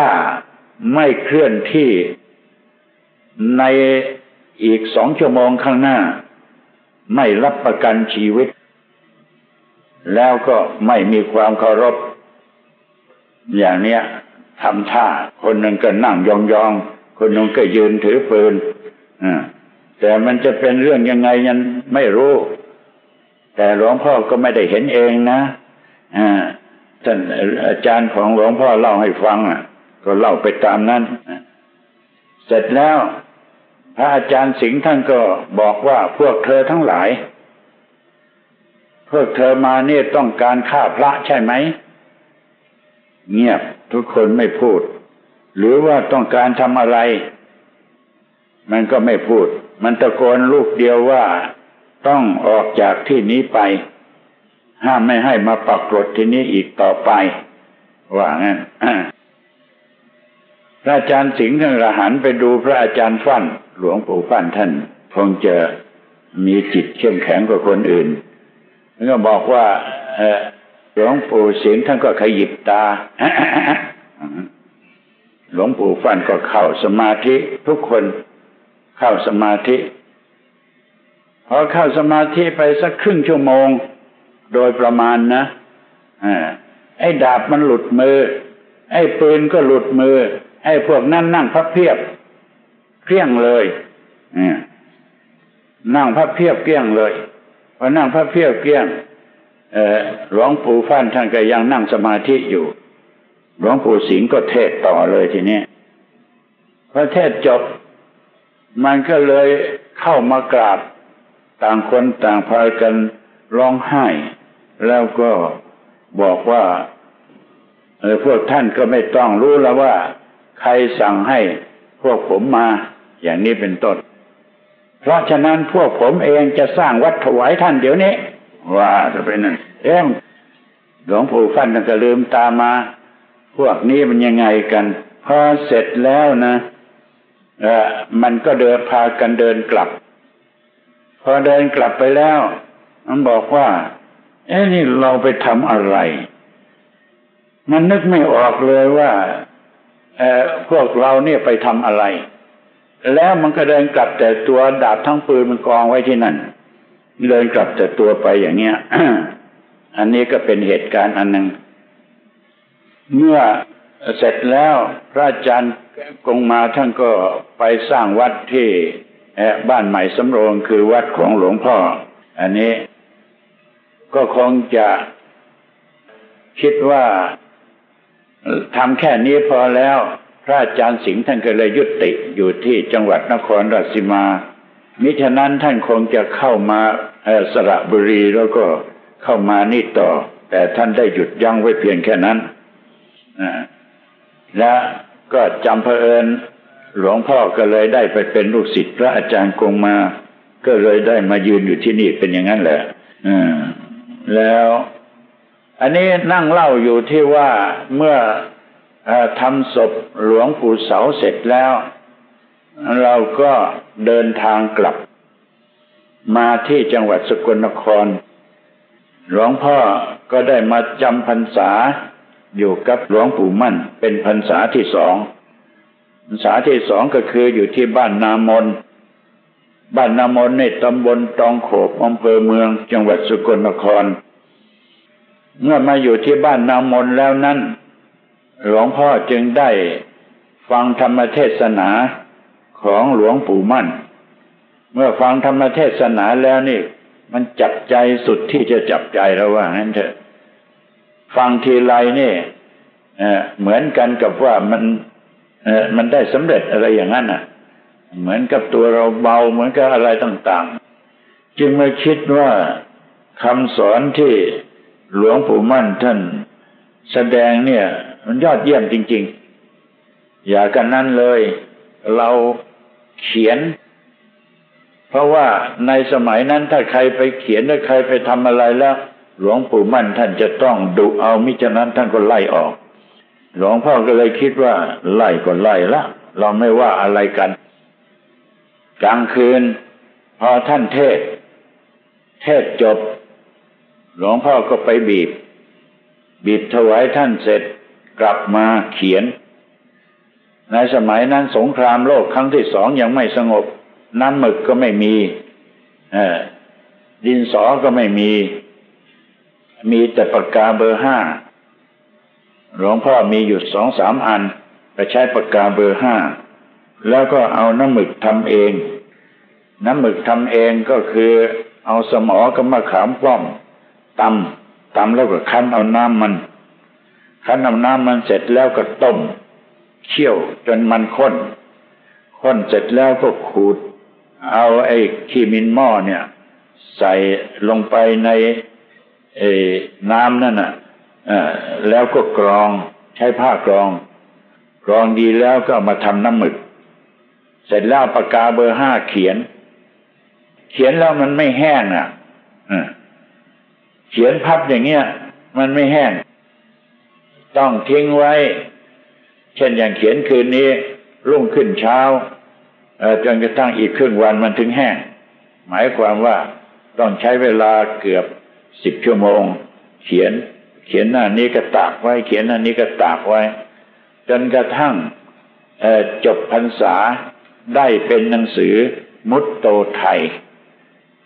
ไม่เคลื่อนที่ในอีกสองชั่วโมงข้างหน้า ไม่รับประกันชีวิต แล้วก็ไม่มีความเคารพ อย่างเนี้ย ทำท่า คนหนึ่งก็นั่งยองๆ คนหนึ่งก็ยืนถือปืนแต่มันจะเป็นเรื่องยังไงยันไม่รู้ แต่หลวงพ่อก็ไม่ได้เห็นเองนะท่านอาจารย์ของหลวงพ่อเล่าให้ฟังก็เล่าไปตามนั้นเสร็จแล้วพระอาจารย์สิงห์ท่านก็บอกว่าพวกเธอทั้งหลาย พวกเธอมาเนี่ยต้องการฆ่าพระใช่ไหม เงียบทุกคนไม่พูด หรือว่าต้องการทำอะไร มันก็ไม่พูด มันตะโกนลูกเดียวว่าต้องออกจากที่นี้ไป ห้ามไม่ให้มาปักกรดที่นี้อีกต่อไป ว่างั้นพระอาจารย์สิงห์ท่านระหันไปดูพระอาจารย์ฟั่น หลวงปู่ฟั่นท่านคงจะมีจิตเข้มแข็งกว่าคนอื่นแล้วก็บอกว่า หลวงปู่สิงห์ท่านก็ขยิบตา หลวงปู่ฟันก็เข้าสมาธิ ทุกคนเข้าสมาธิ พอเข้าสมาธิไปสักครึ่งชั่วโมง โดยประมาณนะไอ้ดาบมันหลุดมือ ไอ้ปืนก็หลุดมือ ไอ้พวกนั่นนั่งพับเพียบเกลี้ยงเลยนั่งพับเพียบเกลี้ยงเลยพอนั่งพับเพียบเกลี้ยง หลวงปู่ฟั่นท่านก็ยังนั่งสมาธิอยู่ หลวงปู่สิงห์ก็เทศต่อเลยทีนี้พอเทศจบ มันก็เลยเข้ามากราบ ต่างคนต่างพากันร้องไห้ แล้วก็บอกว่าเออพวกท่านก็ไม่ต้องรู้แล้วว่า ใครสั่งให้พวกผมมา อย่างนี้เป็นต้น เพราะฉะนั้นพวกผมเองจะสร้างวัดถวายท่านเดี๋ยวนี้ ว่าจะเป็นนั่นเอ็มหลวงปู่ฟันก็ลืมตามา พวกนี้มันยังไงกันพอเสร็จแล้วนะเออมันก็เดินพากันเดินกลับ พอเดินกลับไปแล้ว มันบอกว่า เอ้นี่เราไปทำอะไร มันนึกไม่ออกเลยว่าเออพวกเราเนี่ยไปทำอะไร แล้วมันก็เดินกลับแต่ตัวดาบทั้งปืนมันกองไว้ที่นั่น เดินกลับแต่ตัวไปอย่างเงี้ยอันนี้ก็เป็นเหตุการณ์อันหนึ่งเมื่อเสร็จแล้วพระอาจารย์กงมาท่านก็ไปสร้างวัดที่บ้านใหม่สำโรงคือวัดของหลวงพ่อ อันนี้ก็คงจะคิดว่าทำแค่นี้พอแล้ว พระอาจารย์สิงห์ท่านก็เลยยุติอยู่ที่จังหวัดนครราชสีมา มิฉะนั้นท่านคงจะเข้ามาสระบุรีแล้วก็เข้ามานี่ต่อ แต่ท่านได้หยุดยั้งไว้เพียงแค่นั้นและก็จำเพอิญหลวงพ่อก็เลยได้ไปเป็นลูกศิษย์พระอาจารย์กงมา ก็เลยได้มายืนอยู่ที่นี่เป็นอย่างนั้นแหละอืมแล้ว อันนี้นั่งเล่าอยู่ที่ว่าเมื่ออทำศพหลวงปู่เสาเสร็จแล้ว เราก็เดินทางกลับ มาที่จังหวัดสกลนคร หลวงพ่อก็ได้มาจำพรรษาอยู่กับหลวงปู่มั่น เป็นพรรษาที่สองพรรษาที่สองก็คืออยู่ที่บ้านนามน บ้านนามนในตำบลตองโขบอำเภอเมือง จังหวัดสกลนคร เมื่อมาอยู่ที่บ้านนามนแล้วนั้น หลวงพ่อจึงได้ฟังธรรมเทศนา ของหลวงปู่มั่น เมื่อฟังธรรมเทศนาแล้วนี่ มันจับใจสุดที่จะจับใจแล้วว่างั้นเถอะฟังทีไรนี่เหมือนกันกับว่ามันมันได้สำเร็จอะไรอย่างนั้นอะ เหมือนกับตัวเราเบาเหมือนกับอะไรต่างๆ จึงมาคิดว่าคำสอนที่หลวงปู่มั่นท่านแสดงเนี่ย มันยอดเยี่ยมจริง ๆ อย่ากันนั้นเลย เรา เขียน เพราะว่าในสมัยนั้นถ้าใครไปเขียนหรือใครไปทำอะไรแล้ว หลวงปู่มั่นท่านจะต้องดุเอามิฉะนั้นท่านก็ไล่ออก หลวงพ่อก็เลยคิดว่าไล่ก็ไล่ละเราไม่ว่าอะไรกัน กลางคืน พอท่านเทศ เทศจบ หลวงพ่อก็ไปบีบ บีบถวายท่านเสร็จกลับมาเขียน ในสมัยนั้นสงครามโลกครั้งที่สองยังไม่สงบ น้ำหมึกก็ไม่มีดินสอก็ไม่มี มีแต่ปากกาเบอร์ห้าหลวงพ่อมีอยู่สองสามอันไปใช้ปากกาเบอร์ห้าแล้วก็เอาน้ำหมึกทำเอง น้ำหมึกทำเองก็คือเอาสมอกับมะขามป้อมตำตำแล้วก็คั้นเอาน้ำมัน คั้นเอาน้ำมันเสร็จแล้วก็ต้ม เคี่ยวจนมันข้น ข้นเสร็จแล้วก็ขูด เอาไอ้ขี้มินหม้อเนี่ย ใส่ลงไปในน้ำนั่นน่ะแล้วก็กรองใช้ผ้ากรอง กรองดีแล้วก็มาทำน้ำหมึก เสร็จแล้วปากกาเบอร์ห้าเขียน เขียนแล้วมันไม่แห้งอะเขียนพับอย่างเงี้ย มันไม่แห้ง ต้องทิ้งไว้ เช่นอย่างเขียนคืนนี้รุ่งขึ้นเช้าจนกระทั่งอีกครึ่งวันมันถึงแห้ง หมายความว่าต้องใช้เวลาเกือบสิบชั่วโมง เขียนเขียนหน้านี้ก็ตากไว้ เขียนหน้านี้ก็ตากไว้ จนกระทั่งจบพรรษาได้เป็นหนังสือมุตโตไทย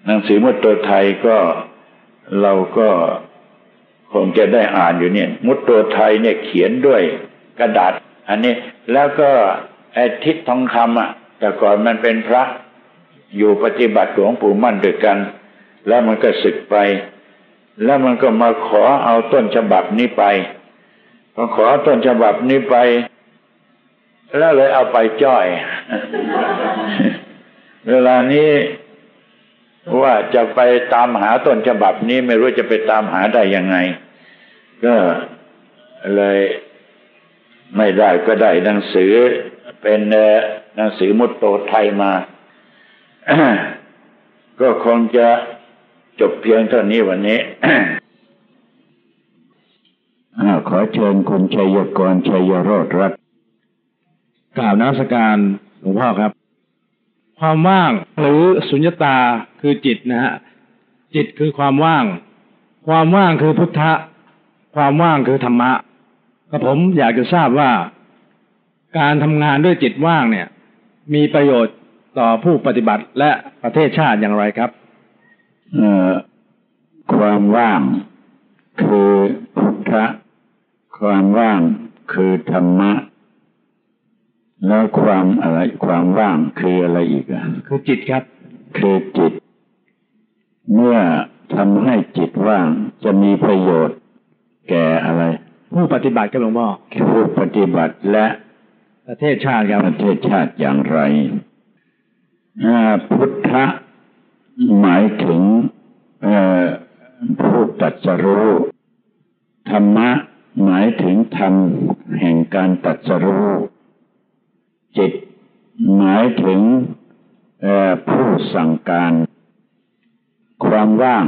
หนังสือมุตโตไทยก็เราก็คงจะได้อ่านอยู่เนี่ย มุตโตไทยเนี่ยเขียนด้วยกระดาษ อันนี้แล้วก็ไอ้ทิศทองคำอะ แต่ก่อนมันเป็นพระอยู่ปฏิบัติหลวงปู่มั่นด้วยกัน แล้วมันก็ศึกไป แล้วมันก็มาขอเอาต้นฉบับนี้ไปพอขอต้นฉบับนี้ไป แล้วเลยเอาไปจ้อย เวลานี้ว่าจะไปตามหาต้นฉบับนี้ไม่รู้จะไปตามหาได้ยังไง ก็เลย ไม่ได้ก็ได้หนังสือเป็นหนังสือมุตโตไทยมา ก็คงจะจบเพียงเท่านี้วันนี้ขอเชิญคุณชัยกรชัยโรธรัตกล่าวนักการหลวงพ่อครับ ความว่างหรือสุญญตาคือจิตนะฮะจิตคือความว่าง ความว่างคือพุทธะ ความว่างคือธรรมะ ก็ผมอยากจะทราบว่าการทำงานด้วยจิตว่างเนี่ย มีประโยชน์ต่อผู้ปฏิบัติและประเทศชาติอย่างไรครับความว่างคือพุทธะความว่างคือธรรมะ แล้วความอะไรความว่างคืออะไรอีกอะคือจิตครับ คือจิต เมื่อทำให้จิตว่างจะมีประโยชน์แก่อะไร ผู้ปฏิบัติกับหลวงพ่อผู้ปฏิบัติและประเทศชาติครับประเทศชาติอย่างไรพุทธะหมายถึงผู้ตัดสรู้ธรรมะหมายถึงธรรมแห่งการตัดสรู้จิตหมายถึงผู้สั่งการ ความว่าง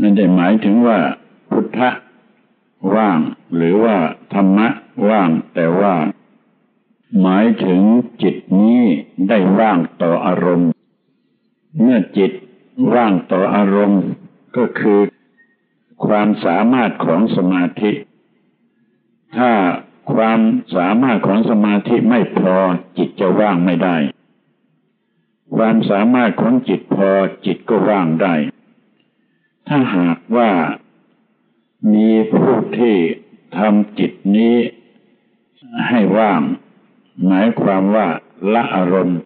นั่นได้หมายถึงว่าพุทธะ ว่าง หรือว่าธรรมะว่าง แต่ว่า หมายถึงจิตนี้ได้ว่างต่ออารมณ์ เมื่อจิตว่างต่ออารมณ์ก็คือ ความสามารถของสมาธิ ถ้าความสามารถของสมาธิไม่พอจิตจะว่างไม่ได้ ความสามารถของจิตพอจิตก็ว่างได้ ถ้าหากว่า มีผู้ที่ทำจิตนี้ให้ว่าง หมายความว่าละอารมณ์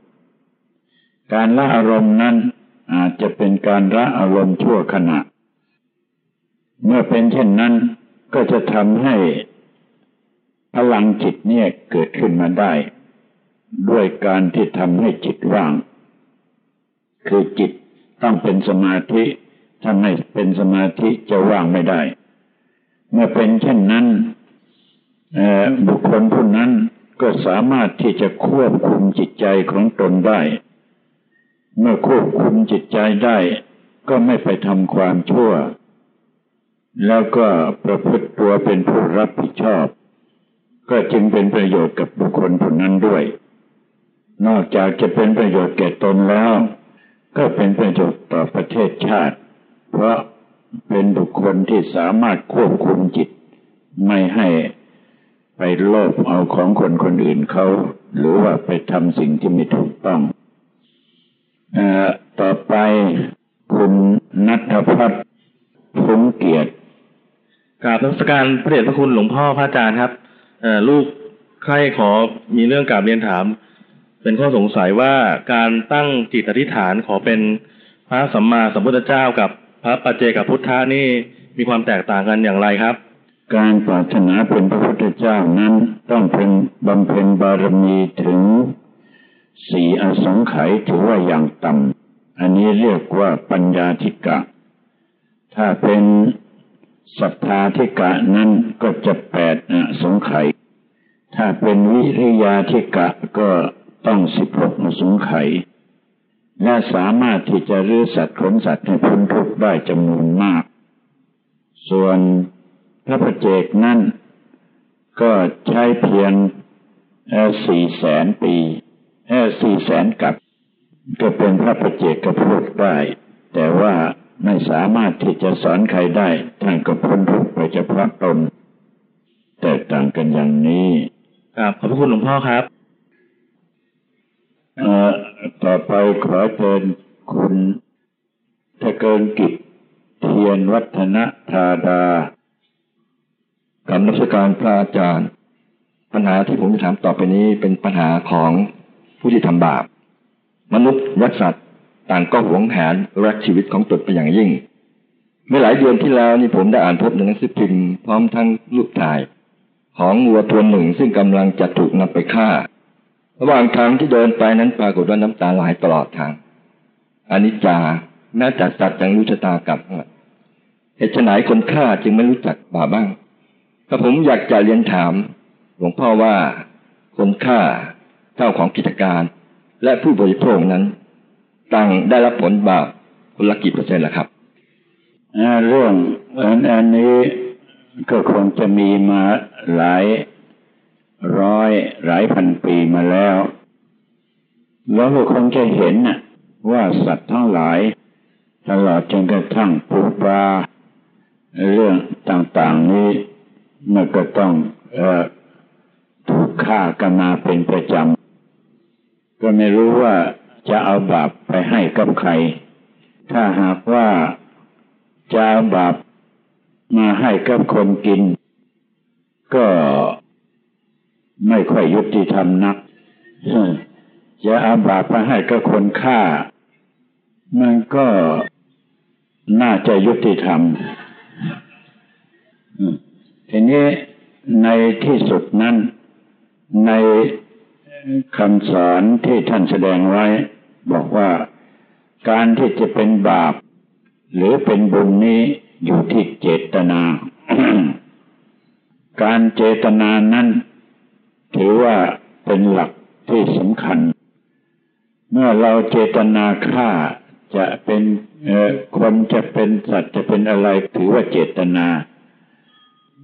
การละอารมณ์นั้นอาจจะเป็นการละอารมณ์ชั่วขณะ เมื่อเป็นเช่นนั้นก็จะทำให้พลังจิตเนี่ยเกิดขึ้นมาได้ ด้วยการที่ทำให้จิตว่าง คือจิตต้องเป็นสมาธิถ้าไม่เป็นสมาธิจะว่างไม่ได้ เมื่อเป็นเช่นนั้นบุคคลผู้นั้นก็สามารถที่จะควบคุมจิตใจของตนได้ เมื่อควบคุมจิตใจได้ ก็ไม่ไปทำความชั่ว แล้วก็ประพฤติตัวเป็นผู้รับผิดชอบ ก็จึงเป็นประโยชน์กับบุคคลผู้นั้นด้วย นอกจากจะเป็นประโยชน์แก่ตนแล้ว ก็เป็นประโยชน์ต่อประเทศชาติ เพราะ เป็นบุคคลที่สามารถควบคุมจิต ไม่ให้ไปโลภเอาของคนคนอื่นเขา หรือว่าไปทำสิ่งที่ไม่ถูกต้องอต่อไปคุณนัทพัฒน์พุงเกียรติกราบนักการพระเดชพระคุณหลวงพ่อพระอาจารย์ครับลูกใครขอมีเรื่องกราบเรียนถาม เป็นข้อสงสัยว่าการตั้งจิตอธิษฐานขอเป็นพระสัมมาสัมพุทธเจ้ากับ พระปัจเจกพุทธานี่มีความแตกต่างกันอย่างไรครับ การปรารถนาเป็นพระพุทธเจ้านั้นต้องเป็นบำเพ็ญบารมีถึงสี่อสงไขยถือว่าอย่างต่ำอันนี้เรียกว่าปัญญาธิกะ ถ้าเป็นศรัทธาธิกะนั้นก็จะแปดอสงไขยถ้าเป็นวิริยาธิกะก็ต้องสิบหกอสงไขย และสามารถที่จะรื้อสัตว์ขนสัตว์ให้พ้นทุกข์ได้จำนวนมาก ส่วนพระประเจกนั้นก็ใช้เพียงสี่แสนปีสี่แสนกับ ก็เป็นพระประเจกกับพุทธได้ แต่ว่าไม่สามารถที่จะสอนใครได้ท่านก็พ้นทุกข์ไปเฉพาะตนแตกต่างกันอย่างนี้ครับขอบพระคุณหลวงพ่อครับ ต่อไปขอเชิญคุณถ้าเกินกิจเทียนวัฒนธาดากรรมรัชการพระอาจารย์ ปัญหาที่ผมจะถามต่อไปนี้เป็นปัญหาของผู้ที่ทำบาป มนุษย์ยักษ์สัตว์ต่างก็หวงแหนรักชีวิตของตนเป็นอย่างยิ่ง เมื่อหลายเดือนที่แล้วนี่ผมได้อ่านพบในหนังสือพิมพ์พร้อมทั้งรูปถ่าย ของวัวตัวหนึ่งซึ่งกำลังจะถูกนำไปฆ่า ระหว่างทางที่เดินไปนั้นปรากฏว่าน้ำตาไหลตลอดทางอนิจจาแม้แต่สัตว์ยังรู้ชะตากรรมเหตุไหนคนฆ่าจึงไม่รู้จักบาบ้างถ้าผมอยากจะเรียนถาม หลวงพ่อว่าคนฆ่าเจ้าของกิจการ และผู้บริโภคนั้นต่างได้รับผลบาปคนละกี่เปอร์เซ็นต์ล่ะครับเรื่องอันนี้ก็คงจะมีมาหลาย ร้อยหลายพันปีมาแล้ว แล้วก็คงจะเห็นว่าสัตว์ทั้งหลาย ตลอดจนกระทั่งปูปลาเรื่องต่างๆนี้มันก็ต้องอถูกฆ่ากันมาเป็นประจำ ก็ไม่รู้ว่าจะเอาบาปไปให้กับใคร ถ้าหากว่าจะเอาบาปมาให้กับคนกิน ก็ ไม่ค่อยยุติธรรมนักจะเอาบาปมาให้กับคนฆ่า มันก็น่าจะยุติธรรมทีนี้ในที่สุดนั้น ในคำสอนที่ท่านแสดงไว้ บอกว่าการที่จะเป็นบาป หรือเป็นบุญนี้อยู่ที่เจตนา การเจตนานั้น ถือว่าเป็นหลักที่สำคัญ เมื่อเราเจตนาฆ่าจะเป็นคนจะเป็นสัตว์จะเป็นอะไรถือว่าเจตนา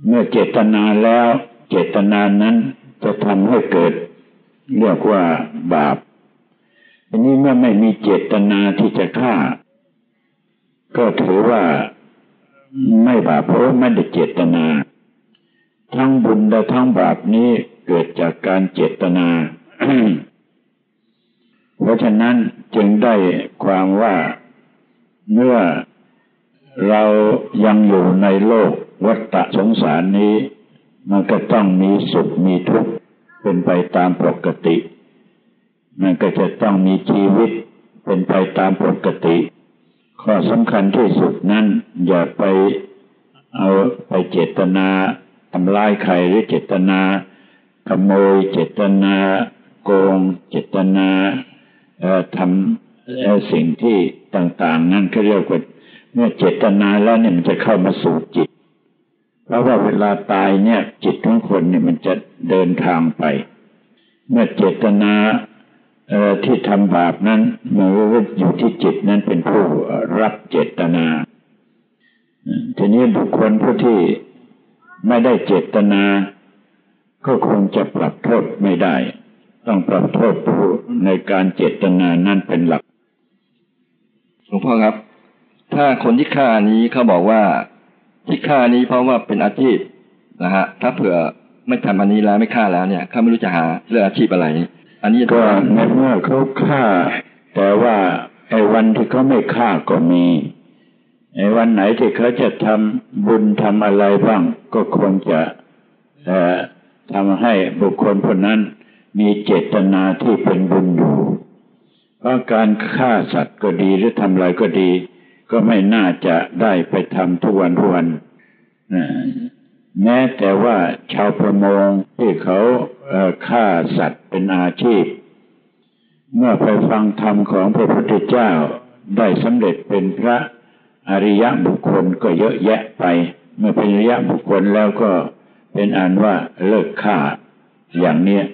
เมื่อเจตนาแล้วเจตนานั้นจะทำให้เกิด เรียกว่าบาปอันนี้เมื่อไม่มีเจตนาที่จะฆ่า ก็ถือว่าไม่บาปเพราะไม่ได้เจตนา ทั้งบุญและทั้งบาปนี้เกิดจากการเจตนา เพราะฉะนั้นจึงได้ความว่าเมื่อเรายังอยู่ในโลกวัฏสงสารนี้ มันก็ต้องมีสุขมีทุกข์เป็นไปตามปกติ มันก็จะต้องมีชีวิตเป็นไปตามปกติ ข้อสำคัญที่สุดนั้นอย่าไปเอาไปเจตนา ทำลายใครหรือเจตนาขโมยเจตนาโกงเจตนาทำสิ่งที่ต่าง ๆ นั่นเขาเรียกว่าเมื่อเจตนาแล้วเนี่ยมันจะเข้ามาสู่จิต เพราะว่าเวลาตายเนี่ยจิตของคนเนี่ยมันจะเดินทางไป เมื่อเจตนาที่ทำบาปนั้นมันก็อยู่ที่จิตนั้นเป็นผู้รับเจตนา ทีนี้บุคคลผู้ที่ ไม่ได้เจตนา ก็คงจะปรับโทษไม่ได้ ต้องปรับโทษผู้ในการเจตนานั้นเป็นหลักหลวงพ่อครับ ถ้าคนที่ฆ่านี้เขาบอกว่าที่ฆ่านี้เพราะว่าเป็นอาชีพนะฮะ ถ้าเผื่อไม่ทำอันนี้แล้วไม่ฆ่าแล้วเนี่ยเขาไม่รู้จะหาเรื่องอาชีพอะไร อันนี้ก็ในเมื่อเขาฆ่า แต่ว่าไอ้วันที่เขาไม่ฆ่าก็มีไอ้ วันไหนที่เขาจะทำบุญทำอะไรบ้าง ก็คงจะทำให้บุคคลคนนั้นมีเจตนาที่เป็นบุญอยู่ เพราะการฆ่าสัตว์ก็ดีหรือทำอะไรก็ดี ก็ไม่น่าจะได้ไปทำทุกวันทุกวันแม้แต่ว่าชาวประมงที่เขาฆ่าสัตว์เป็นอาชีพ เมื่อไปฟังธรรมของพระพุทธเจ้าได้สำเร็จเป็นพระ อริยบุคคลก็เยอะแยะไป เมื่อเป็นอริยบุคคลแล้วก็เป็นอันว่าเลิกฆ่าอย่างเนี้ย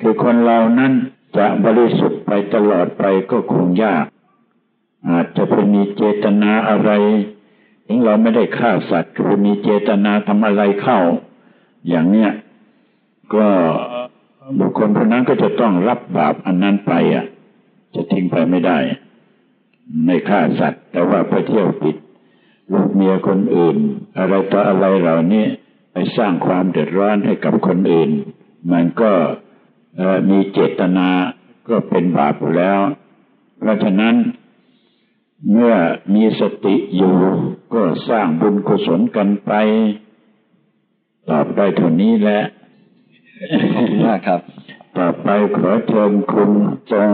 คือคนเรานั้นจะบริสุทธิ์ไปตลอดไปก็คงยาก อาจจะเป็นมีเจตนาอะไรถึงเราไม่ได้ฆ่าสัตว์คือมีเจตนาทำอะไรเข้า อย่างเนี้ยก็บุคคลคนนั้นก็จะต้องรับบาปอันนั้นไปอะ จะทิ้งไปไม่ได้ ไม่ฆ่าสัตว์ แต่ว่าไปเที่ยวปิดลูกเมียคนอื่น อะไรต่ออะไรเหล่านี้ไปสร้างความเดือดร้อนให้กับคนอื่น มันก็มีเจตนาก็เป็นบาปแล้ว เพราะฉะนั้น เมื่อมีสติอยู่ก็สร้างบุญกุศลกันไป ตอบได้เท่านี้แหละขอบคุณมากครับ ต่อไปขอเชิญคุณจง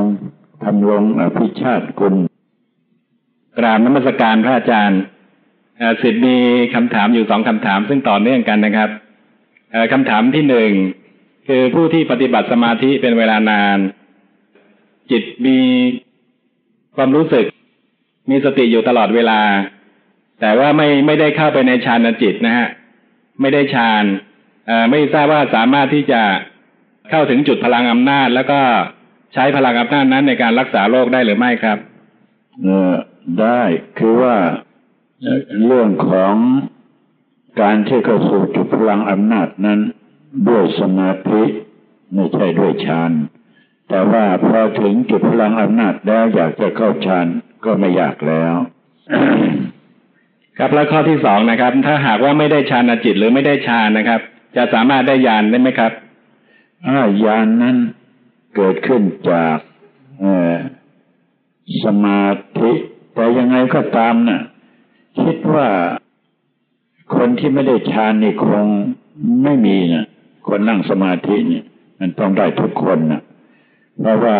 ทำลงอภิชาติคุณ กราบนมัสการพระอาจารย์สิทธิ์มีคำถามอยู่สองคำถามซึ่งต่อเนื่องกันนะครับคำถามที่หนึ่งคือผู้ที่ปฏิบัติสมาธิเป็นเวลานาน จิตมีความรู้สึก มีสติอยู่ตลอดเวลา แต่ว่าไม่ไม่ได้เข้าไปในฌานจิตนะฮะไม่ได้ฌานไม่ทราบว่าสามารถที่จะเข้าถึงจุดพลังอำนาจ แล้วก็ใช้พลังอำนาจนั้นในการรักษาโรคได้หรือไม่ครับ ได้คือว่าเรื่องของการที่เข้าสู่จุดพลังอำนาจนั้น ด้วยสมาธิไม่ใช่ด้วยฌานแต่ว่าพอถึงจุดพลังอำนาจแล้วอยากจะเข้าฌานก็ไม่ยากแล้วครับแล้วข้อที่สองนะครับ ถ้าหากว่าไม่ได้ฌานจิตหรือไม่ได้ฌานนะครับ จะสามารถได้ญาณได้ไหมครับอ่าญาณนนั้นเกิดขึ้นจาก สมาธิ แต่ยังไงก็ตามนะ่ะ คิดว่าคนที่ไม่ได้ฌานนี่คงไม่มีนะคนนั่งสมาธินี่มันต้องได้ทุกคนนะเพราะว่า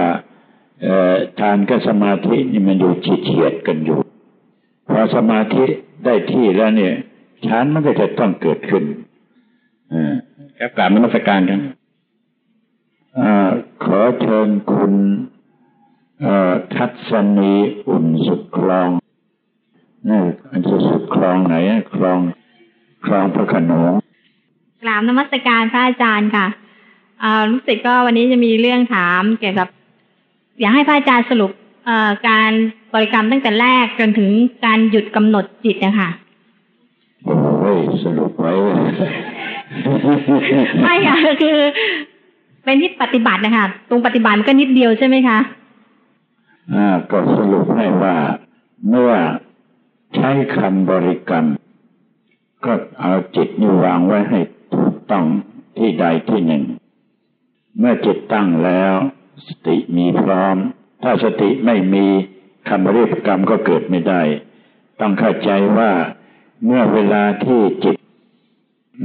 ทานกับสมาธินี่มันอยู่เฉียดกันอยู่พอสมาธิได้ที่แล้วเนี่ยฌานมันก็จะต้องเกิดขึ้นครับกราบนมัสการครับขอเชิญคุณ ทัศนีอุ่นสุดคลองนี่อันจะสุดคลองไหนคลองคลองพระขนงกราบนมัสการพระอาจารย์ค่ะรู้สึกก็วันนี้จะมีเรื่องถามเกี่ยวกับ อยากให้พระอาจารย์สรุปการบริกรรมตั้งแต่แรกจนถึงการหยุดกำหนดจิตนะคะโอ้ยสรุปไว้ไม่ค่ะคือเป็นที่ปฏิบัตินะคะตรงปฏิบัติมันก็นิดเดียวใช่ไหมคะอ่า ก็สรุปให้ว่า เมื่อใช้คำบริกรรม ก็เอาจิตนี่วางไว้ให้ถูกต้องที่ใดที่หนึ่ง เมื่อจิตตั้งแล้ว สติมีพร้อม ถ้าสติไม่มีคำบริกรรมก็เกิดไม่ได้ ต้องเข้าใจว่าเมื่อเวลาที่จิต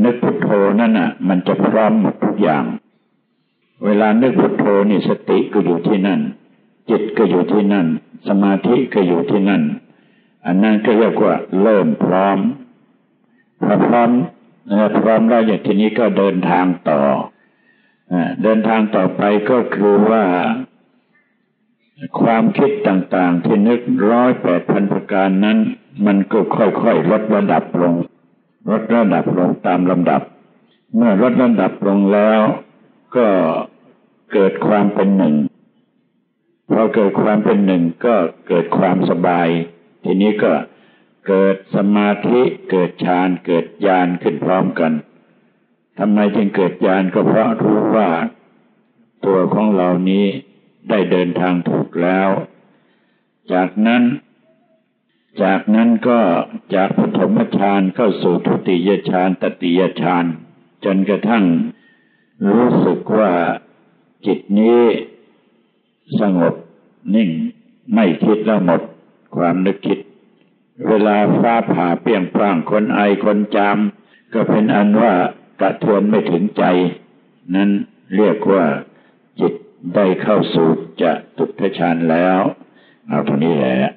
นึกพุทโธนั่นน่ะ มันจะพร้อมหมดทุกอย่าง เวลานึกพุทโธนี่สติก็อยู่ที่นั่น จิตก็อยู่ที่นั่น สมาธิก็อยู่ที่นั่น อันนั้นก็เรียกว่าเริ่มพร้อมพอพร้อมพร้อมแล้วอย่างทีนี้ก็เดินทางต่อเดินทางต่อไปก็คือว่า ความคิดต่างๆ ที่นึกร้อยแปดพันประการนั้น มันก็ค่อยๆลดระดับลงลดระดับลงตามลำดับ เมื่อลดระดับลงแล้ว ก็เกิดความเป็นหนึ่ง พอเกิดความเป็นหนึ่งก็เกิดความสบาย ทีนี้ก็เกิดสมาธิเกิดฌานเกิดญาณขึ้นพร้อมกันทำไมจึงเกิดญาณก็เพราะรู้ว่า ตัวของเรานี้ได้เดินทางถูกแล้ว จากนั้น จากนั้นก็จากปฐมฌานเข้าสู่ทุติยฌานตติยฌานจนกระทั่งรู้สึกว่าจิตนี้ สงบ นิ่ง ไม่คิดแล้วหมด ความนึกคิด เวลาฟ้าผ่าเปี่ยงพร่างคนไอคนจาม ก็เป็นอันว่ากระทวนไม่ถึงใจ นั้นเรียกว่าจิตได้เข้าสู่จะตุทฌานแล้ว เอาเท่านี้แหละ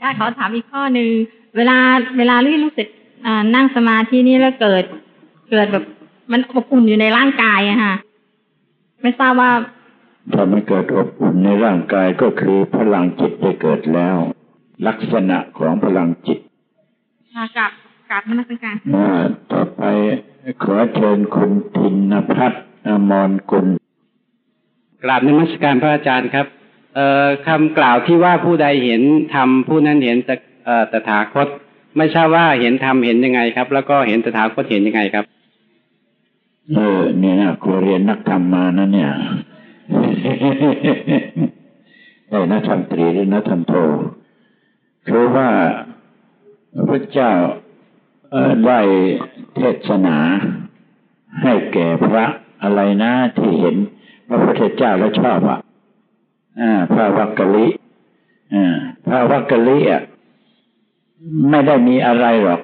ถ้าขอถามอีกข้อหนึ่งเวลาเวลาที่รู้สึกนั่งสมาธินี่แล้วเกิด เกิดแบบมันอบอุ่นอยู่ในร่างกายอะค่ะ ไม่ทราบว่า ถ้ามันเกิดอบอุ่นในร่างกายก็คือพลังจิตได้เกิดแล้ว ลักษณะของพลังจิตกับกับนักการต่อไปขอเชิญคุณทินพัฒน์อมรกุลกราบนมัสการพระอาจารย์ครับเอ่อคำกล่าวที่ว่าผู้ใดเห็นธรรมผู้นั้นเห็นตถาคต ไม่ใช่ว่าเห็นธรรมเห็นยังไงครับ แล้วก็เห็นตถาคตเห็นยังไงครับ เออเนี่ยนะครูเรียนนักธรรมมานะเนี่ย ได้นักธรรมตรีหรือนักธรรมโทคือว่าพระเจ้าได้เทศนาให้แก่พระอะไรนะที่เห็นพระพุทธเจ้าแล้วชอบอะพระวักกะลิพระวักกะลิอะไม่ได้มีอะไรหรอก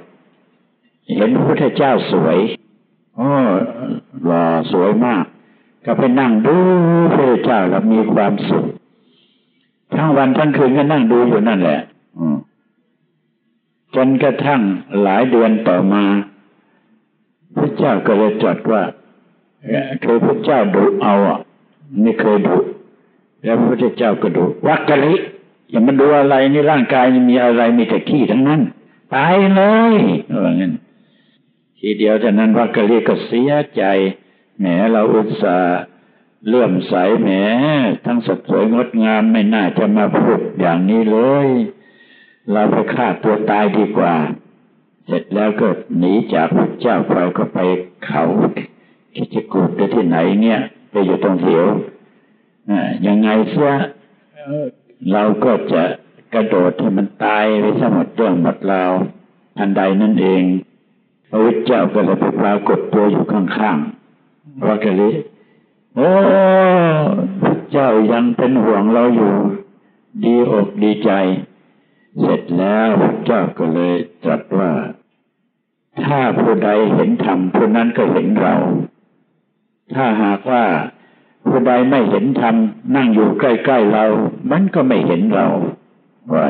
เห็นพระพุทธเจ้าสวย โอ้หล่อสวยมาก ก็ไปนั่งดูพระเจ้าแล้วมีความสุขทั้งวันทั้งคืนก็นั่งดูอยู่นั่นแหละจนกระทั่งหลายเดือนต่อมา พระเจ้าก็เลยจัดว่าเคยพระเจ้าดุเอาอะไม่เคยดุแล้วพระเจ้าก็ดุวักกะลิอย่ามาดูอะไรนี่ร่างกายมีอะไรมีแต่ขี้ทั้งนั้นตายเลยว่างั้นทีเดียวจากนั้นวักกะลิก็เสียใจ แหมเราอุตส่าห์เลื่อมใสแหมทั้งสดสวยงดงามไม่น่าจะมาพูดอย่างนี้เลย เราไปฆ่าตัวตายดีกว่า เสร็จแล้วก็หนีจากพระเจ้าไปก็ไปเขาคิจกูดไปที่ไหนเนี่ย ไปอยู่ตรงเถียวยังไงเสียเราก็จะกระโดดให้มันตายไปสมดเรื่องหมดราวทันใดนั่นเอง พระพุทธเจ้าก็เลยไปปรากฏตัวอยู่ข้างๆ ว่ากะลิโอ้เจ้ายังเป็นห่วงเราอยู่ ดีอกดีใจ เสร็จแล้วพระเจ้าก็เลยตรัสว่า ถ้าผู้ใดเห็นธรรมผู้นั้นก็เห็นเรา ถ้าหากว่าผู้ใดไม่เห็นธรรมนั่งอยู่ใกล้ๆเรา มันก็ไม่เห็นเราว่า